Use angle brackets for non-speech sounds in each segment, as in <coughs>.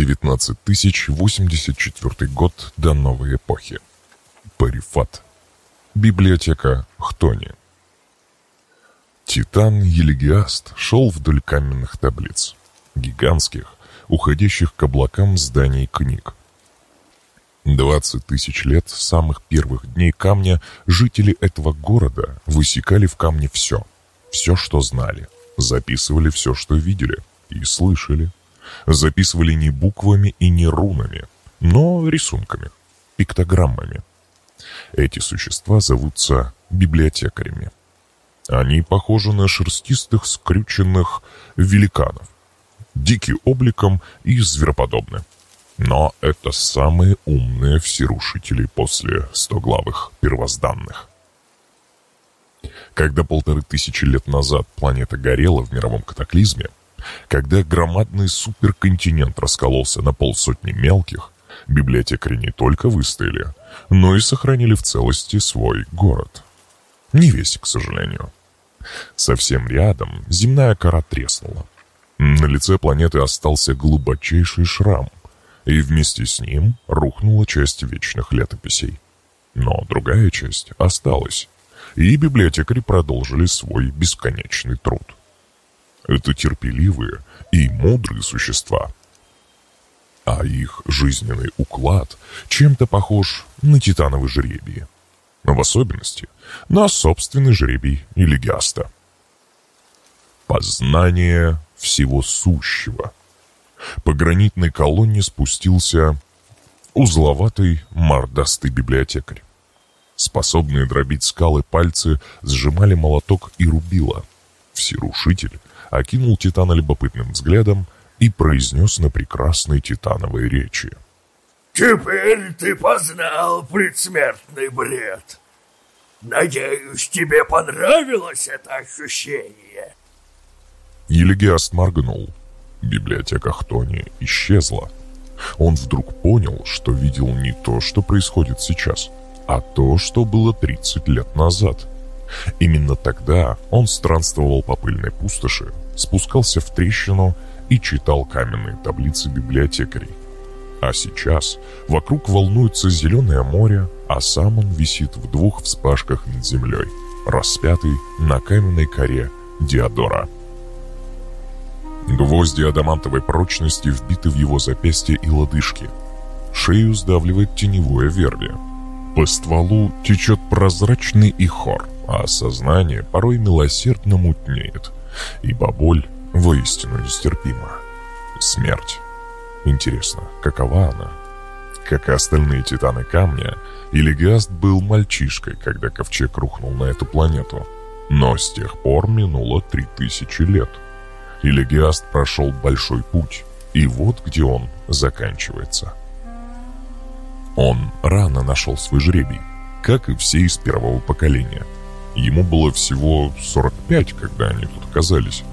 19084 год до новой эпохи. Парифат. Библиотека Хтони. Титан Елегиаст шел вдоль каменных таблиц, гигантских, уходящих к облакам зданий книг. Двадцать тысяч лет с самых первых дней камня жители этого города высекали в камне все, все, что знали, записывали все, что видели и слышали, записывали не буквами и не рунами, но рисунками, пиктограммами. Эти существа зовутся библиотекарями. Они похожи на шерстистых скрюченных великанов, дикий обликом и звероподобны. Но это самые умные всерушители после стоглавых первозданных. Когда полторы тысячи лет назад планета горела в мировом катаклизме, когда громадный суперконтинент раскололся на полсотни мелких, библиотекари не только выстояли, но и сохранили в целости свой город. Не весь, к сожалению. Совсем рядом земная кора треснула. На лице планеты остался глубочайший шрам, и вместе с ним рухнула часть вечных летописей. Но другая часть осталась, и библиотекари продолжили свой бесконечный труд. Это терпеливые и мудрые существа. А их жизненный уклад чем-то похож на титановый жребий. В особенности на собственный жребий Элегиаста. Познание всего сущего. По гранитной колонне спустился узловатый мордастый библиотекарь. Способные дробить скалы пальцы сжимали молоток и рубило. Всерушитель окинул Титана любопытным взглядом и произнес на прекрасной титановой речи. «Теперь ты познал предсмертный бред. Надеюсь, тебе понравилось это ощущение?» Елегиаст моргнул. Библиотека Хтони исчезла. Он вдруг понял, что видел не то, что происходит сейчас, а то, что было 30 лет назад. Именно тогда он странствовал по пыльной пустоши, спускался в трещину и читал каменные таблицы библиотекарей. А сейчас вокруг волнуется зеленое море, а сам он висит в двух вспашках над землей, распятый на каменной коре Диодора. Гвозди адамантовой прочности вбиты в его запястья и лодыжки. Шею сдавливает теневое верби. По стволу течет прозрачный ихор, а сознание порой милосердно мутнеет – ибо боль воистину нестерпима. Смерть. Интересно, какова она? Как и остальные титаны камня, Илигаст был мальчишкой, когда ковчег рухнул на эту планету. Но с тех пор минуло три тысячи лет. Илигиаст прошел большой путь, и вот где он заканчивается. Он рано нашел свой жребий, как и все из первого поколения – Ему было всего 45, когда они тут оказались.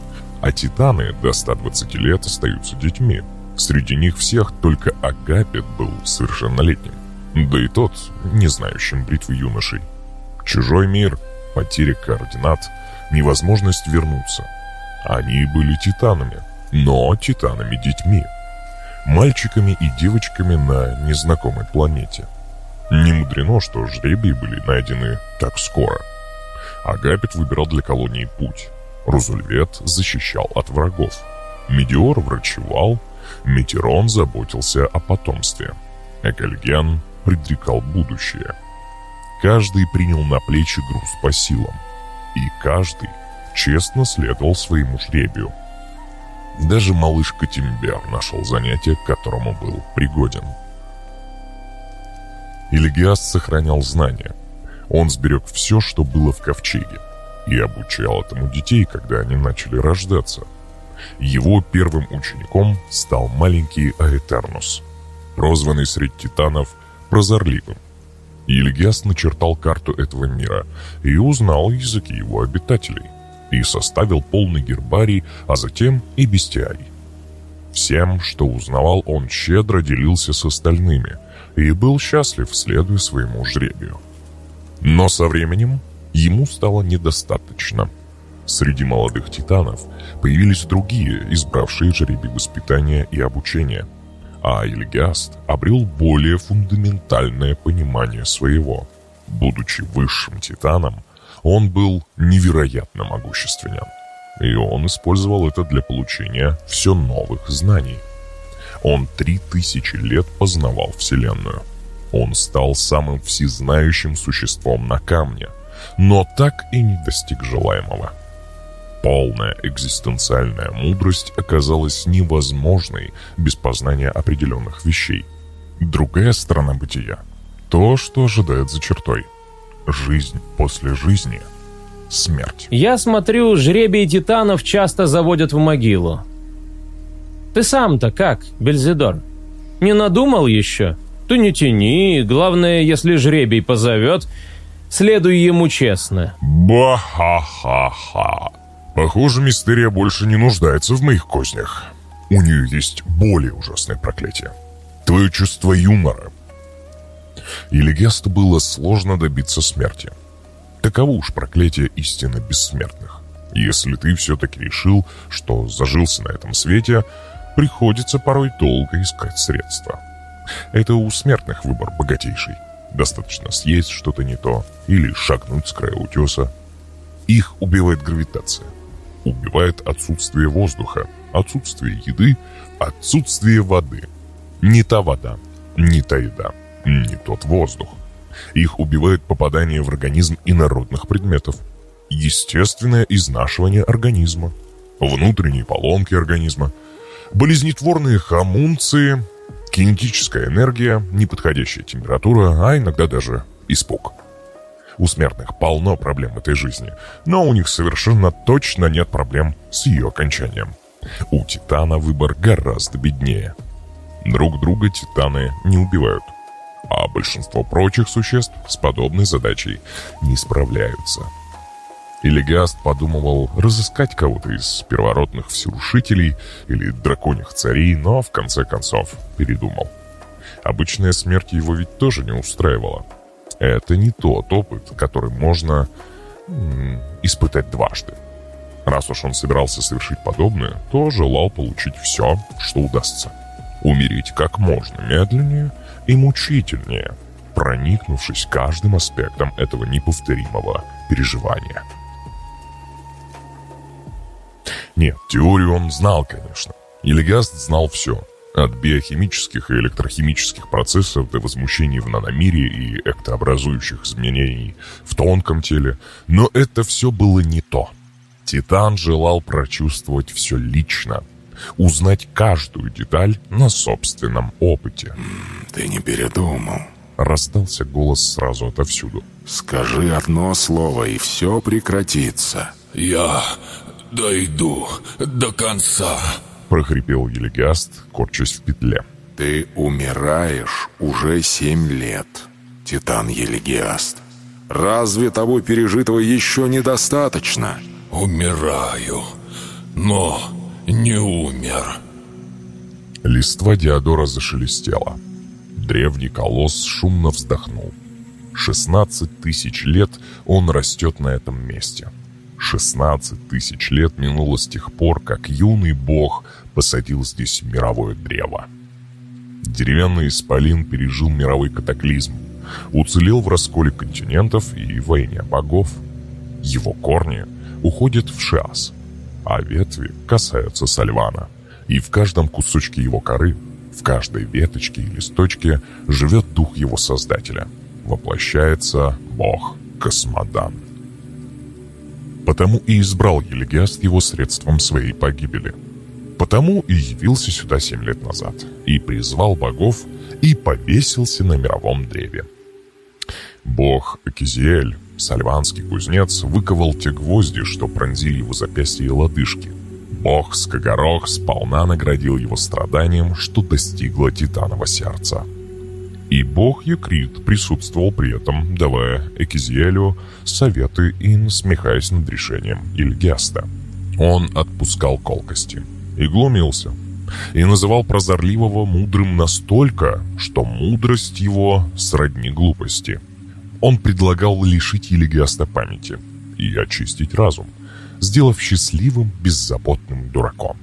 А титаны до 120 лет остаются детьми. Среди них всех только Агапет был совершеннолетним. Да и тот, не знающим бритвы юношей. Чужой мир, потеря координат, невозможность вернуться. Они были титанами, но титанами-детьми. Мальчиками и девочками на незнакомой планете. Не мудрено, что жребии были найдены так скоро – Агапит выбирал для колонии путь. Рузульвет защищал от врагов. Медиор врачевал, Метерон заботился о потомстве. Экальген предрекал будущее. Каждый принял на плечи груз по силам. И каждый честно следовал своему жребию. Даже малышка Тимбер нашел занятие, к которому был пригоден. Илигиаст сохранял знания – он сберег все, что было в ковчеге, и обучал этому детей, когда они начали рождаться. Его первым учеником стал маленький Аэтернус, прозванный среди титанов прозорливым. Ильгиас начертал карту этого мира и узнал языки его обитателей, и составил полный гербарий, а затем и бестиарий. Всем, что узнавал, он щедро делился с остальными и был счастлив, следуя своему жребию. Но со временем ему стало недостаточно. Среди молодых титанов появились другие, избравшие жребий воспитания и обучения. а Ильгяст обрел более фундаментальное понимание своего. Будучи высшим титаном, он был невероятно могущественен. И он использовал это для получения все новых знаний. Он три тысячи лет познавал Вселенную. Он стал самым всезнающим существом на камне, но так и не достиг желаемого. Полная экзистенциальная мудрость оказалась невозможной без познания определенных вещей. Другая сторона бытия – то, что ожидает за чертой. Жизнь после жизни – смерть. Я смотрю, жребий титанов часто заводят в могилу. Ты сам-то как, Бельзидор? Не надумал еще? Ты не тяни, главное, если жребий позовет, следуй ему честно. Ба-ха-ха-ха. Похоже, Мистерия больше не нуждается в моих кознях. У нее есть более ужасное проклятие. Твое чувство юмора. И Легесту было сложно добиться смерти. Таково уж проклятие истины бессмертных. Если ты все-таки решил, что зажился на этом свете, приходится порой долго искать средства. Это у смертных выбор богатейший. Достаточно съесть что-то не то или шагнуть с края утеса. Их убивает гравитация убивает отсутствие воздуха, отсутствие еды, отсутствие воды. Не та вода, не та еда, не тот воздух. Их убивает попадание в организм инородных предметов. Естественное изнашивание организма, внутренние поломки организма, болезнетворные хомунции, кинетическая энергия, неподходящая температура, а иногда даже испуг. У смертных полно проблем этой жизни, но у них совершенно точно нет проблем с ее окончанием. У Титана выбор гораздо беднее. Друг друга Титаны не убивают, а большинство прочих существ с подобной задачей не справляются. Илигаст подумывал разыскать кого-то из первородных всерушителей или драконьих царей, но в конце концов передумал. Обычная смерть его ведь тоже не устраивала – это не тот опыт, который можно испытать дважды. Раз уж он собирался совершить подобное, то желал получить все, что удастся. Умереть как можно медленнее и мучительнее, проникнувшись каждым аспектом этого неповторимого переживания. Нет, теорию он знал, конечно. Илигаст знал все – от биохимических и электрохимических процессов до возмущений в наномире и эктообразующих изменений в тонком теле. Но это все было не то. Титан желал прочувствовать все лично, узнать каждую деталь на собственном опыте. «Ты не передумал?» Раздался голос сразу отовсюду. «Скажи одно слово, и все прекратится». «Я дойду до конца», — прохрипел Елегиаст, корчась в петле. «Ты умираешь уже семь лет, Титан Елегиаст. Разве того пережитого еще недостаточно?» «Умираю, но не умер». Листва Диодора зашелестела. Древний колосс шумно вздохнул. Шестнадцать тысяч лет он растет на этом месте. 16 тысяч лет минуло с тех пор, как юный бог посадил здесь мировое древо. Деревянный исполин пережил мировой катаклизм, уцелел в расколе континентов и войне богов. Его корни уходят в Шиас, а ветви касаются Сальвана. И в каждом кусочке его коры, в каждой веточке и листочке живет дух его создателя. Воплощается бог Космодан. Потому и избрал Елегиаст его средством своей погибели. Потому и явился сюда семь лет назад, и призвал богов, и повесился на мировом древе. Бог Акизиэль, сальванский кузнец, выковал те гвозди, что пронзили его запястья и лодыжки. Бог Скогорох сполна наградил его страданием, что достигло титанового сердца. И бог Юкрит присутствовал при этом, давая Экизиэлю советы и насмехаясь над решением Ильгеста. Он отпускал колкости и глумился, и называл прозорливого мудрым настолько, что мудрость его сродни глупости. Он предлагал лишить Елигеста памяти и очистить разум, сделав счастливым, беззаботным дураком.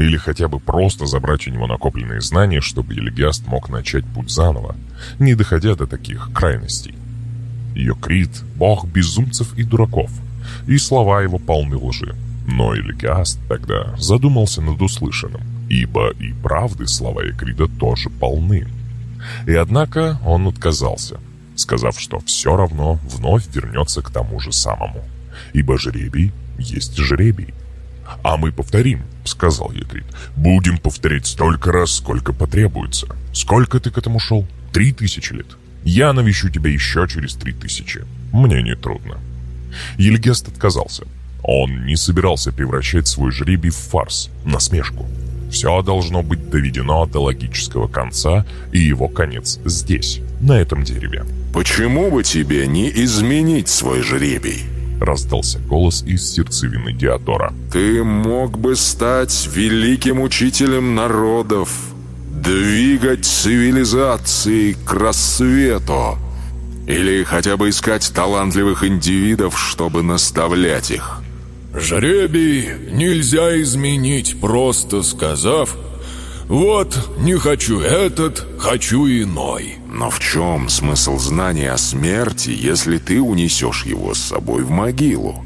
Или хотя бы просто забрать у него накопленные знания, чтобы Елегиаст мог начать путь заново, не доходя до таких крайностей. Ее крит — бог безумцев и дураков, и слова его полны лжи. Но Элигиаст тогда задумался над услышанным, ибо и правды слова Экрида тоже полны. И однако он отказался, сказав, что все равно вновь вернется к тому же самому, ибо жребий есть жребий. «А мы повторим», — сказал Етрит. «Будем повторять столько раз, сколько потребуется. Сколько ты к этому шел? Три тысячи лет. Я навещу тебя еще через три тысячи. Мне не трудно». Ельгест отказался. Он не собирался превращать свой жребий в фарс, насмешку. Все должно быть доведено до логического конца, и его конец здесь, на этом дереве. «Почему бы тебе не изменить свой жребий?» Раздался голос из сердцевины Диодора. «Ты мог бы стать великим учителем народов, двигать цивилизации к рассвету, или хотя бы искать талантливых индивидов, чтобы наставлять их». Жребий нельзя изменить, просто сказав «Вот, не хочу этот, хочу иной». Но в чем смысл знания о смерти, если ты унесешь его с собой в могилу?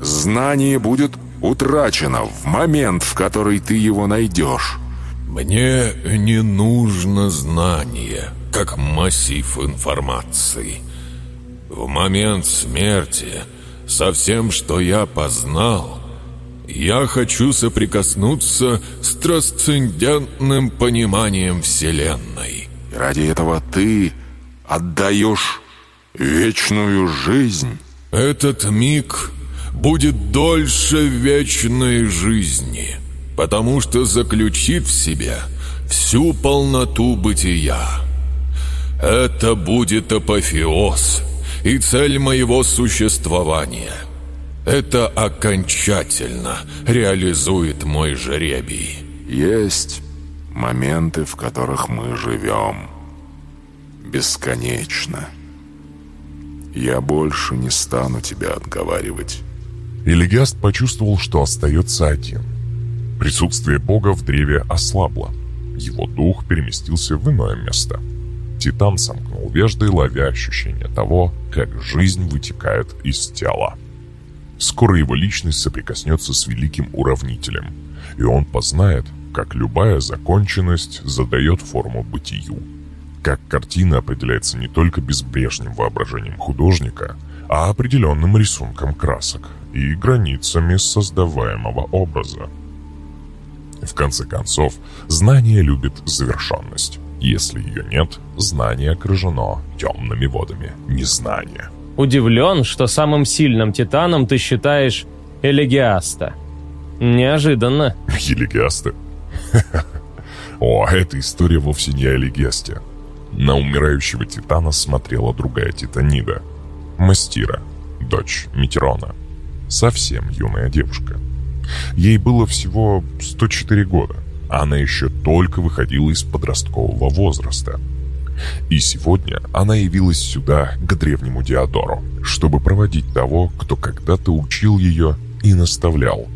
Знание будет утрачено в момент, в который ты его найдешь. Мне не нужно знание, как массив информации. В момент смерти со всем, что я познал, я хочу соприкоснуться с трансцендентным пониманием Вселенной. И ради этого ты отдаешь вечную жизнь. Этот миг будет дольше вечной жизни, потому что заключит в себе всю полноту бытия. Это будет апофеоз — и цель моего существования. Это окончательно реализует мой жребий. Есть моменты, в которых мы живем. Бесконечно. Я больше не стану тебя отговаривать. Элегиаст почувствовал, что остается один. Присутствие Бога в древе ослабло. Его дух переместился в иное место – Титан сомкнул вежды, ловя ощущение того, как жизнь вытекает из тела. Скоро его личность соприкоснется с великим уравнителем, и он познает, как любая законченность задает форму бытию. Как картина определяется не только безбрежным воображением художника, а определенным рисунком красок и границами создаваемого образа. В конце концов, знание любит завершенность. Если ее нет, знание окружено темными водами незнания. Удивлен, что самым сильным титаном ты считаешь Элегиаста. Неожиданно. Элегиаста? <laughs> О, эта история вовсе не о Элегиасте. На умирающего титана смотрела другая титанида. Мастира, дочь Метерона. Совсем юная девушка. Ей было всего 104 года. Она еще только выходила из подросткового возраста. И сегодня она явилась сюда, к древнему Диодору, чтобы проводить того, кто когда-то учил ее и наставлял.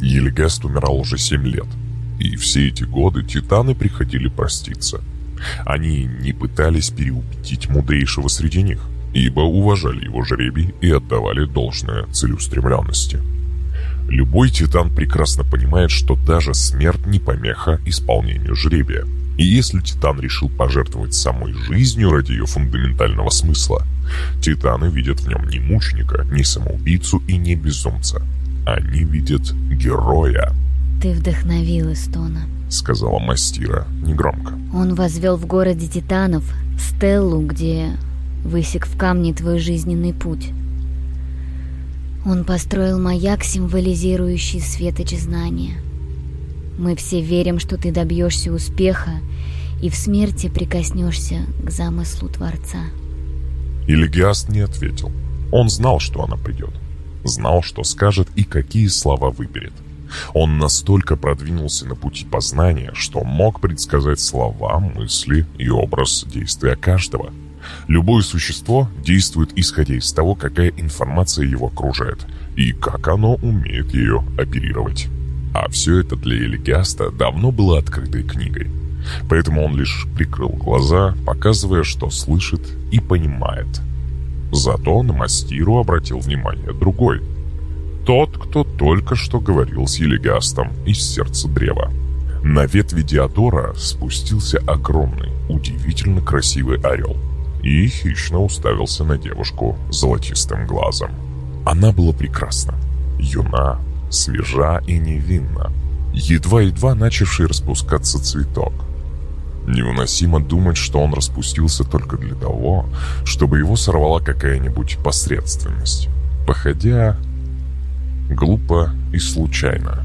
Елегаст умирал уже семь лет, и все эти годы титаны приходили проститься. Они не пытались переубедить мудрейшего среди них, ибо уважали его жребий и отдавали должное целеустремленности. Любой титан прекрасно понимает, что даже смерть не помеха исполнению жребия. И если титан решил пожертвовать самой жизнью ради ее фундаментального смысла, титаны видят в нем не мученика, не самоубийцу и не безумца. Они видят героя. «Ты вдохновил Эстона», — сказала Мастира негромко. «Он возвел в городе титанов стеллу, где высек в камне твой жизненный путь». Он построил маяк, символизирующий светоч знания. Мы все верим, что ты добьешься успеха и в смерти прикоснешься к замыслу Творца. Илигиаст не ответил. Он знал, что она придет. Знал, что скажет и какие слова выберет. Он настолько продвинулся на пути познания, что мог предсказать слова, мысли и образ действия каждого – Любое существо действует исходя из того, какая информация его окружает и как оно умеет ее оперировать. А все это для Элигиаста давно было открытой книгой. Поэтому он лишь прикрыл глаза, показывая, что слышит и понимает. Зато на Мастиру обратил внимание другой. Тот, кто только что говорил с Елигастом из сердца древа. На ветви Диодора спустился огромный, удивительно красивый орел и хищно уставился на девушку золотистым глазом. Она была прекрасна, юна, свежа и невинна, едва-едва начавший распускаться цветок. Невыносимо думать, что он распустился только для того, чтобы его сорвала какая-нибудь посредственность. Походя глупо и случайно.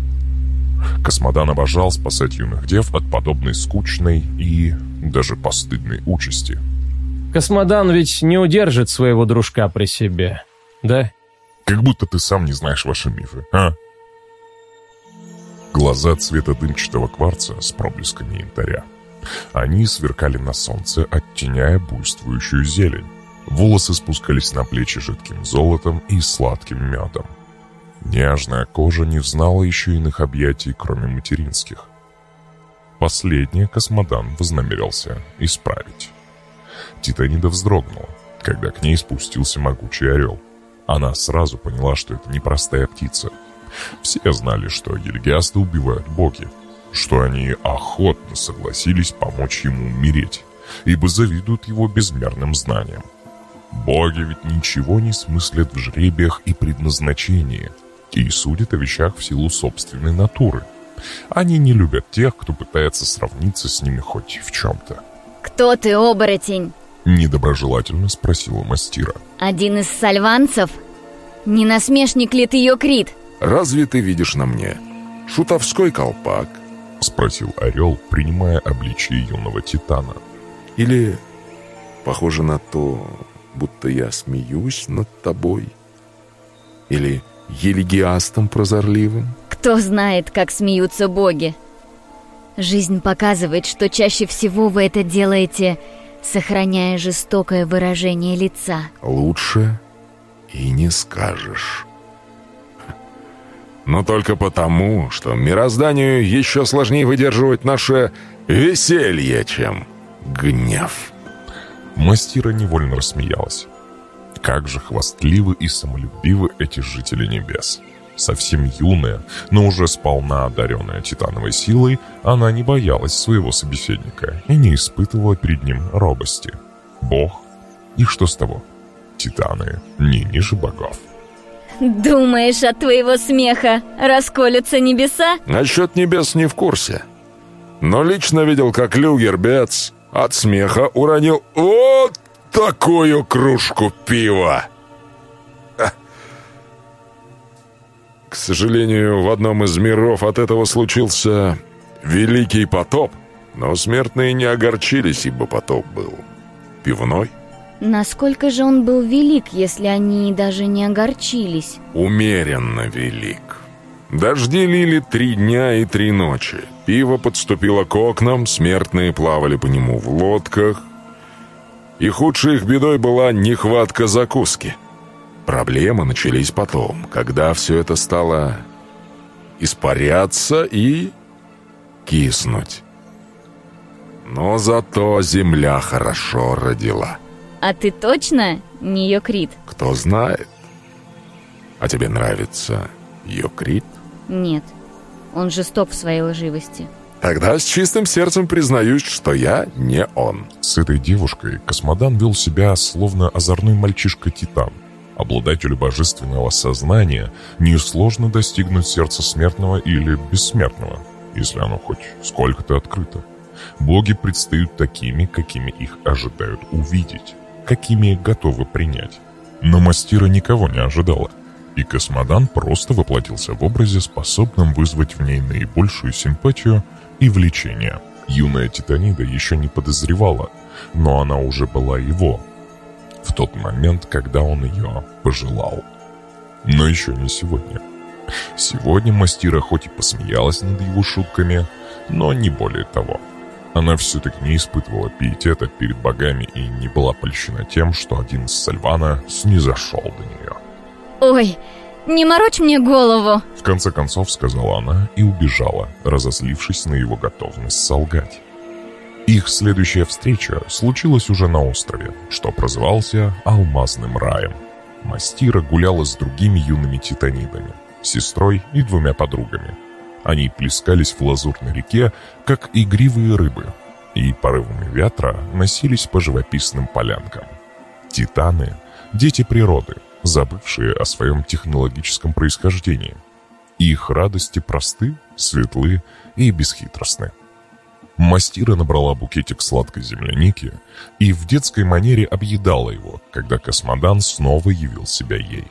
Космодан обожал спасать юных дев от подобной скучной и даже постыдной участи. Космодан ведь не удержит своего дружка при себе, да? Как будто ты сам не знаешь ваши мифы, а? Глаза цвета дымчатого кварца с проблесками янтаря. Они сверкали на солнце, оттеняя буйствующую зелень. Волосы спускались на плечи жидким золотом и сладким медом. Нежная кожа не знала еще иных объятий, кроме материнских. Последнее космодан вознамерился исправить. Титанида вздрогнула, когда к ней спустился могучий орел. Она сразу поняла, что это непростая птица. Все знали, что Гильгиасты убивают боги, что они охотно согласились помочь ему умереть, ибо завидуют его безмерным знаниям. Боги ведь ничего не смыслят в жребиях и предназначении, и судят о вещах в силу собственной натуры. Они не любят тех, кто пытается сравниться с ними хоть в чем-то. «Кто ты, оборотень?» Недоброжелательно спросила мастира. «Один из сальванцев? Не насмешник ли ты, Йокрит?» «Разве ты видишь на мне шутовской колпак?» Спросил орел, принимая обличие юного титана. «Или похоже на то, будто я смеюсь над тобой? Или елегиастом прозорливым?» Кто знает, как смеются боги? Жизнь показывает, что чаще всего вы это делаете, сохраняя жестокое выражение лица. Лучше и не скажешь. Но только потому, что мирозданию еще сложнее выдерживать наше веселье, чем гнев. Мастира невольно рассмеялась. Как же хвастливы и самолюбивы эти жители небес. Совсем юная, но уже сполна одаренная титановой силой, она не боялась своего собеседника и не испытывала перед ним робости. Бог? И что с того? Титаны не ниже богов. Думаешь, от твоего смеха расколются небеса? Насчет небес не в курсе. Но лично видел, как Люгербец от смеха уронил вот такую кружку пива. К сожалению, в одном из миров от этого случился великий потоп, но смертные не огорчились, ибо потоп был пивной. Насколько же он был велик, если они даже не огорчились? Умеренно велик. Дожди лили три дня и три ночи. Пиво подступило к окнам, смертные плавали по нему в лодках. И худшей их бедой была нехватка закуски. Проблемы начались потом, когда все это стало испаряться и киснуть. Но зато земля хорошо родила. А ты точно не Йокрит? Кто знает. А тебе нравится Йокрит? Нет, он жесток в своей лживости. Тогда с чистым сердцем признаюсь, что я не он. С этой девушкой Космодан вел себя словно озорной мальчишка-титан. Обладателю божественного сознания несложно достигнуть сердца смертного или бессмертного, если оно хоть сколько-то открыто. Боги предстают такими, какими их ожидают увидеть, какими готовы принять. Но мастера никого не ожидала, и Космодан просто воплотился в образе, способном вызвать в ней наибольшую симпатию и влечение. Юная Титанида еще не подозревала, но она уже была его, в тот момент, когда он ее пожелал. Но еще не сегодня. Сегодня мастира хоть и посмеялась над его шутками, но не более того. Она все-таки не испытывала пиетета перед богами и не была польщена тем, что один из Сальвана снизошел до нее. Ой, Не морочь мне голову!» В конце концов сказала она и убежала, разозлившись на его готовность солгать. Их следующая встреча случилась уже на острове, что прозывался Алмазным раем. Мастира гуляла с другими юными титанидами, сестрой и двумя подругами. Они плескались в лазурной реке, как игривые рыбы, и порывами ветра носились по живописным полянкам. Титаны — дети природы, забывшие о своем технологическом происхождении. Их радости просты, светлы и бесхитростны. Мастира набрала букетик сладкой земляники и в детской манере объедала его, когда космодан снова явил себя ей.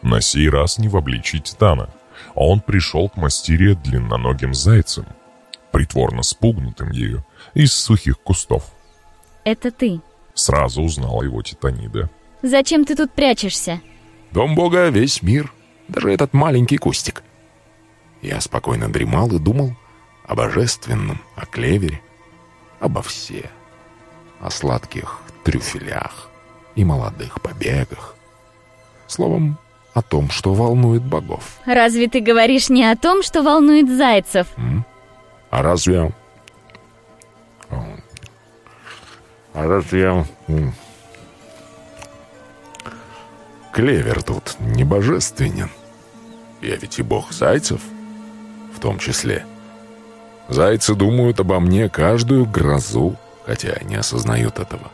На сей раз не в обличии Титана, он пришел к мастире длинноногим зайцем, притворно спугнутым ею из сухих кустов. «Это ты?» Сразу узнала его Титанида. «Зачем ты тут прячешься?» «Дом Бога — весь мир, даже этот маленький кустик». Я спокойно дремал и думал, о божественном, о клевере, обо все, о сладких трюфелях и молодых побегах. Словом, о том, что волнует богов. Разве ты говоришь не о том, что волнует зайцев? М? А разве... А разве... Клевер тут не божественен? Я ведь и бог зайцев, в том числе. Зайцы думают обо мне каждую грозу, хотя не осознают этого.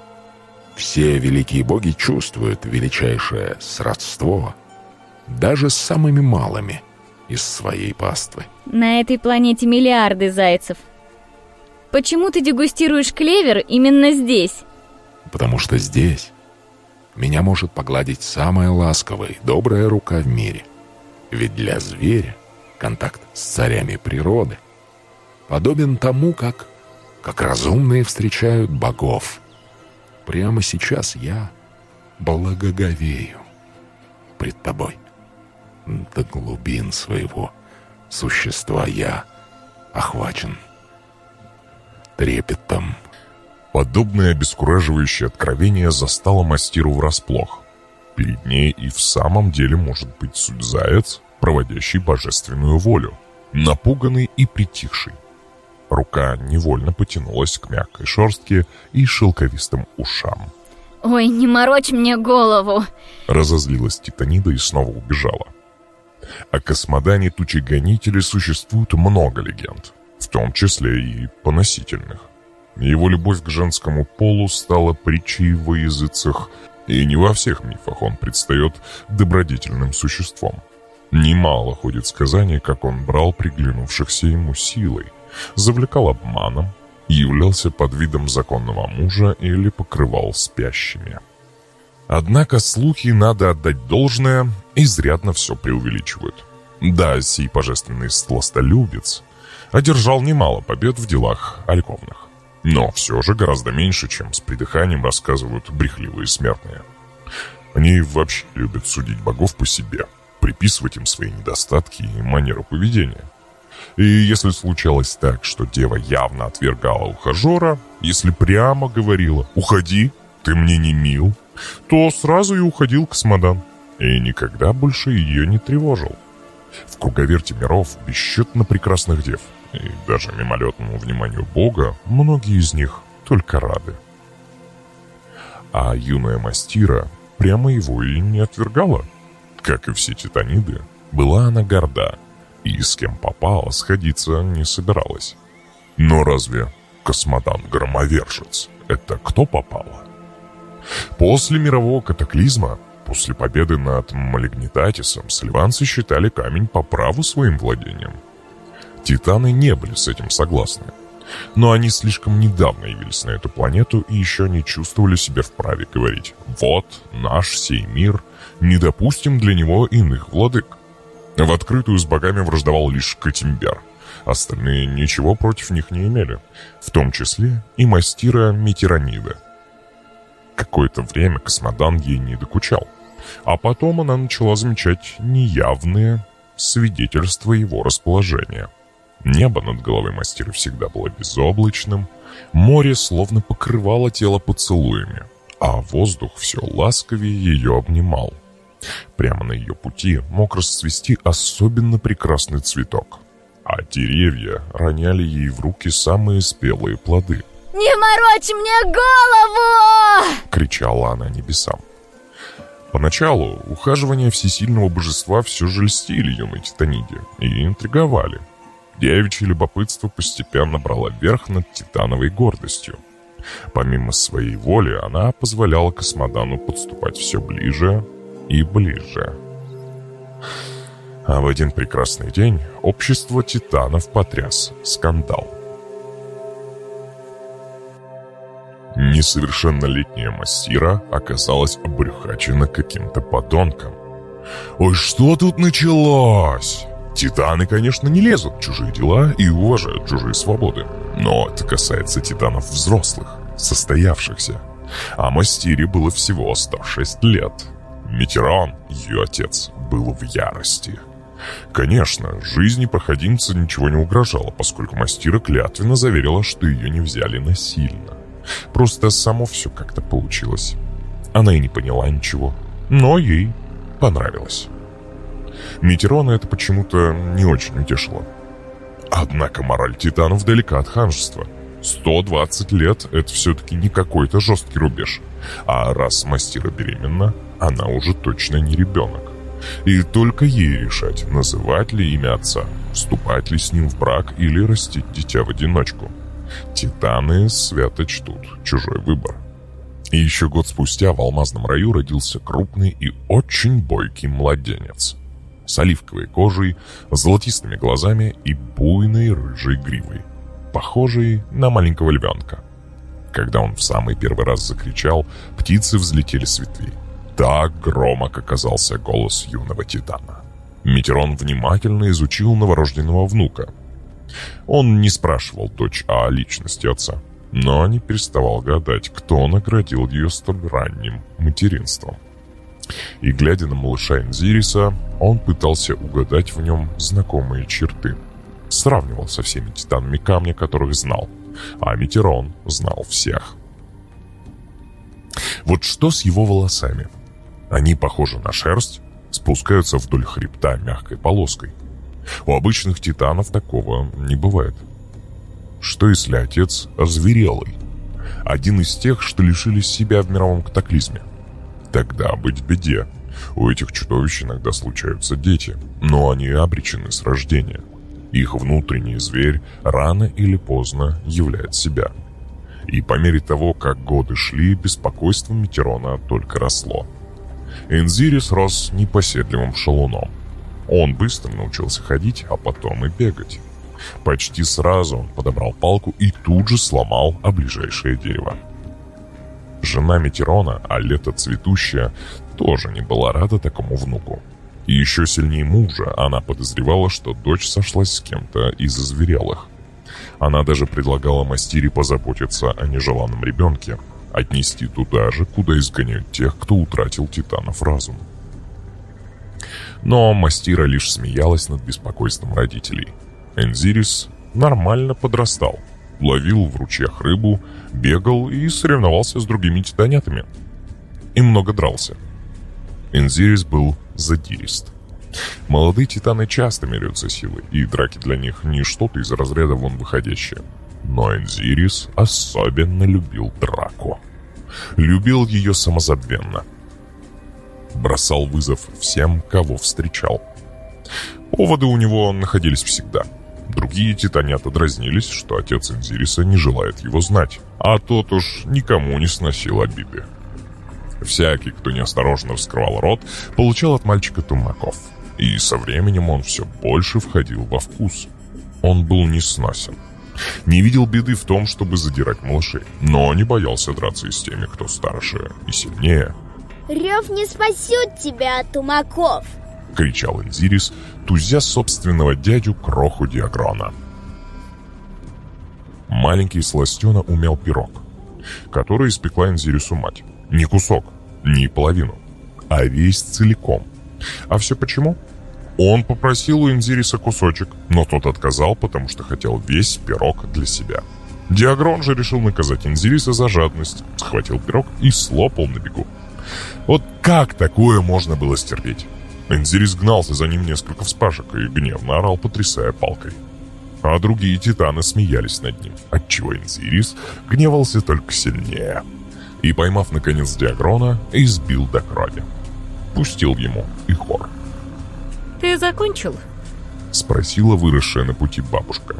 Все великие боги чувствуют величайшее сродство, даже с самыми малыми из своей паствы. На этой планете миллиарды зайцев. Почему ты дегустируешь клевер именно здесь? Потому что здесь меня может погладить самая ласковая и добрая рука в мире. Ведь для зверя контакт с царями природы подобен тому, как, как разумные встречают богов. Прямо сейчас я благоговею пред тобой. До глубин своего существа я охвачен трепетом. Подобное обескураживающее откровение застало мастиру врасплох. Перед ней и в самом деле может быть суть заяц, проводящий божественную волю, напуганный и притихший. Рука невольно потянулась к мягкой шерстке и шелковистым ушам. Ой, не морочь мне голову. Разозлилась Титанида и снова убежала. О космодане тучи гонителей существует много легенд, в том числе и поносительных. Его любовь к женскому полу стала притчей во языцах, и не во всех мифах он предстает добродетельным существом. Немало ходит сказаний, как он брал приглянувшихся ему силой, завлекал обманом, являлся под видом законного мужа или покрывал спящими. Однако слухи, надо отдать должное, изрядно все преувеличивают. Да, сей божественный сластолюбец одержал немало побед в делах альковных. Но все же гораздо меньше, чем с придыханием рассказывают брехливые смертные. Они вообще любят судить богов по себе, приписывать им свои недостатки и манеру поведения. И если случалось так, что дева явно отвергала ухажера, если прямо говорила «Уходи, ты мне не мил», то сразу и уходил космодан. И никогда больше ее не тревожил. В круговерте миров бесчетно прекрасных дев, и даже мимолетному вниманию Бога многие из них только рады. А юная мастира прямо его и не отвергала. Как и все титаниды, была она горда, и с кем попала сходиться не собиралась. Но разве космодан-громовержец — это кто попало? После мирового катаклизма, после победы над Малигнитатисом, сливанцы считали камень по праву своим владением. Титаны не были с этим согласны. Но они слишком недавно явились на эту планету и еще не чувствовали себя вправе говорить «Вот наш сей мир, не допустим для него иных владык». В открытую с богами враждовал лишь Катимбер. Остальные ничего против них не имели, в том числе и мастира Метиранида. Какое-то время космодан ей не докучал, а потом она начала замечать неявные свидетельства его расположения. Небо над головой мастера всегда было безоблачным, море словно покрывало тело поцелуями, а воздух все ласковее ее обнимал. Прямо на ее пути мог расцвести особенно прекрасный цветок, а деревья роняли ей в руки самые спелые плоды. «Не морочь мне голову!» — кричала она небесам. Поначалу ухаживания всесильного божества все же льстили юной Титаниде и интриговали. Девичье любопытство постепенно брало верх над титановой гордостью. Помимо своей воли, она позволяла космодану подступать все ближе и ближе. А в один прекрасный день общество титанов потряс скандал. Несовершеннолетняя мастира оказалась обрюхачена каким-то подонком. «Ой, что тут началось?» Титаны, конечно, не лезут в чужие дела и уважают чужие свободы. Но это касается титанов взрослых, состоявшихся. А Мастире было всего 106 лет. Метерон, ее отец, был в ярости. Конечно, жизни проходимца ничего не угрожало, поскольку Мастира клятвенно заверила, что ее не взяли насильно. Просто само все как-то получилось. Она и не поняла ничего, но ей понравилось. Метерона это почему-то не очень утешило. Однако мораль титанов далека от ханжества. 120 лет — это все-таки не какой-то жесткий рубеж. А раз мастера беременна, она уже точно не ребенок. И только ей решать, называть ли имя отца, вступать ли с ним в брак или растить дитя в одиночку. Титаны свято чтут чужой выбор. И еще год спустя в Алмазном раю родился крупный и очень бойкий младенец. С оливковой кожей, золотистыми глазами и буйной рыжей гривой, похожей на маленького львенка. Когда он в самый первый раз закричал, птицы взлетели с ветвей. Так громок оказался голос юного титана. Метерон внимательно изучил новорожденного внука, он не спрашивал дочь о личности отца, но не переставал гадать, кто наградил ее столь ранним материнством. И глядя на малыша Энзириса, он пытался угадать в нем знакомые черты. Сравнивал со всеми титанами камня, которых знал, а Метерон знал всех. Вот что с его волосами? Они похожи на шерсть, спускаются вдоль хребта мягкой полоской – у обычных титанов такого не бывает. Что если отец озверелый? Один из тех, что лишились себя в мировом катаклизме. Тогда быть беде. У этих чудовищ иногда случаются дети, но они обречены с рождения. Их внутренний зверь рано или поздно являет себя. И по мере того, как годы шли, беспокойство Метерона только росло. Энзирис рос непоседливым шалуном. Он быстро научился ходить, а потом и бегать. Почти сразу он подобрал палку и тут же сломал о ближайшее дерево. Жена Метерона, а лето цветущая, тоже не была рада такому внуку. И еще сильнее мужа она подозревала, что дочь сошлась с кем-то из озверелых. Она даже предлагала Мастире позаботиться о нежеланном ребенке, отнести туда же, куда изгоняют тех, кто утратил титанов разум. Но Мастира лишь смеялась над беспокойством родителей. Энзирис нормально подрастал, ловил в ручьях рыбу, бегал и соревновался с другими титанятами. И много дрался. Энзирис был задирист. Молодые титаны часто меряются силой, и драки для них не что-то из разряда вон выходящее. Но Энзирис особенно любил драку. Любил ее самозабвенно – бросал вызов всем, кого встречал. Поводы у него находились всегда. Другие титанята дразнились, что отец Инзириса не желает его знать, а тот уж никому не сносил обиды. Всякий, кто неосторожно вскрывал рот, получал от мальчика тумаков. И со временем он все больше входил во вкус. Он был несносен. Не видел беды в том, чтобы задирать малышей, но не боялся драться и с теми, кто старше и сильнее – Рев не спасет тебя от тумаков!» — кричал Энзирис, тузя собственного дядю Кроху Диагрона. Маленький сластена умел пирог, который испекла Энзирису мать. Не кусок, не половину, а весь целиком. А все почему? Он попросил у Энзириса кусочек, но тот отказал, потому что хотел весь пирог для себя. Диагрон же решил наказать Энзириса за жадность, схватил пирог и слопал на бегу. Вот как такое можно было стерпеть? Энзирис гнался за ним несколько вспашек и гневно орал, потрясая палкой. А другие титаны смеялись над ним, отчего Энзирис гневался только сильнее. И, поймав наконец Диагрона, избил до крови. Пустил ему и хор. «Ты закончил?» Спросила выросшая на пути бабушка.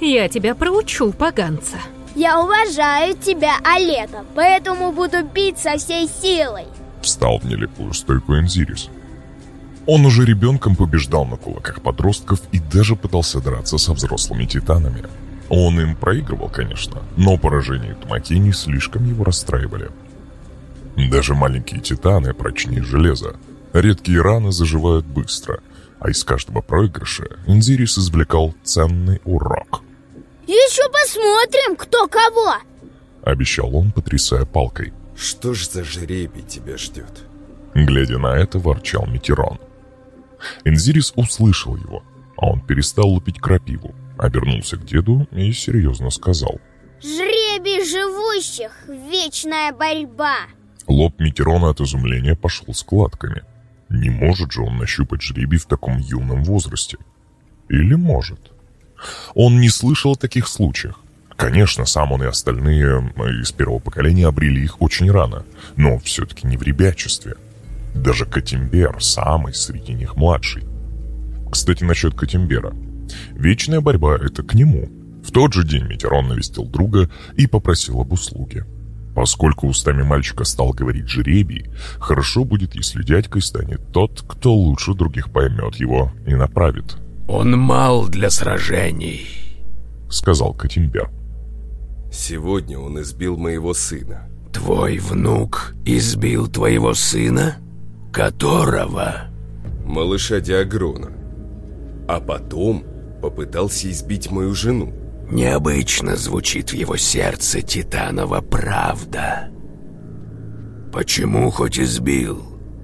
«Я тебя проучу, поганца». Я уважаю тебя, Алета, поэтому буду бить со всей силой. Встал в нелепую стойку Энзирис. Он уже ребенком побеждал на кулаках подростков и даже пытался драться со взрослыми титанами. Он им проигрывал, конечно, но поражения Тумакини слишком его расстраивали. Даже маленькие титаны прочнее железа. Редкие раны заживают быстро, а из каждого проигрыша Инзирис извлекал ценный урок. Еще посмотрим, кто кого Обещал он, потрясая палкой. Что ж за жребий тебя ждет? Глядя на это, ворчал Метерон. Энзирис услышал его, а он перестал лупить крапиву, обернулся к деду и серьезно сказал. Жребий живущих, вечная борьба Лоб Метерона от изумления пошел складками. Не может же он нащупать жребий в таком юном возрасте? Или может? Он не слышал о таких случаях. Конечно, сам он и остальные из первого поколения обрели их очень рано, но все-таки не в ребячестве. Даже Катимбер, самый среди них младший. Кстати, насчет Катимбера. Вечная борьба — это к нему. В тот же день Метерон навестил друга и попросил об услуге. Поскольку устами мальчика стал говорить жеребий, хорошо будет, если дядькой станет тот, кто лучше других поймет его и направит. «Он мал для сражений», — сказал Катимбер. Сегодня он избил моего сына. «Твой внук избил твоего сына? Которого?» Малыша Диагрона. А потом попытался избить мою жену. Необычно звучит в его сердце Титанова правда. Почему хоть избил?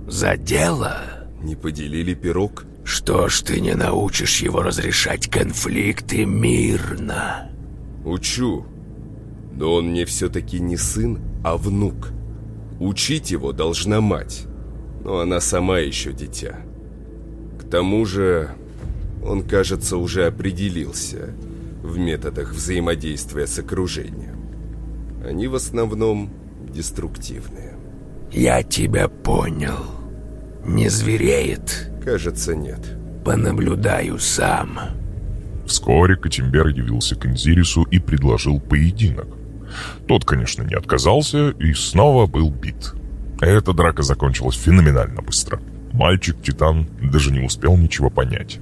За дело? Не поделили пирог? Что ж ты не научишь его разрешать конфликты мирно? Учу. Но он мне все-таки не сын, а внук. Учить его должна мать. Но она сама еще дитя. К тому же, он, кажется, уже определился в методах взаимодействия с окружением. Они в основном деструктивные. Я тебя понял. Не звереет? Кажется, нет. Понаблюдаю сам. Вскоре Катимбер явился к Инзирису и предложил поединок. Тот, конечно, не отказался и снова был бит. Эта драка закончилась феноменально быстро. Мальчик-титан даже не успел ничего понять.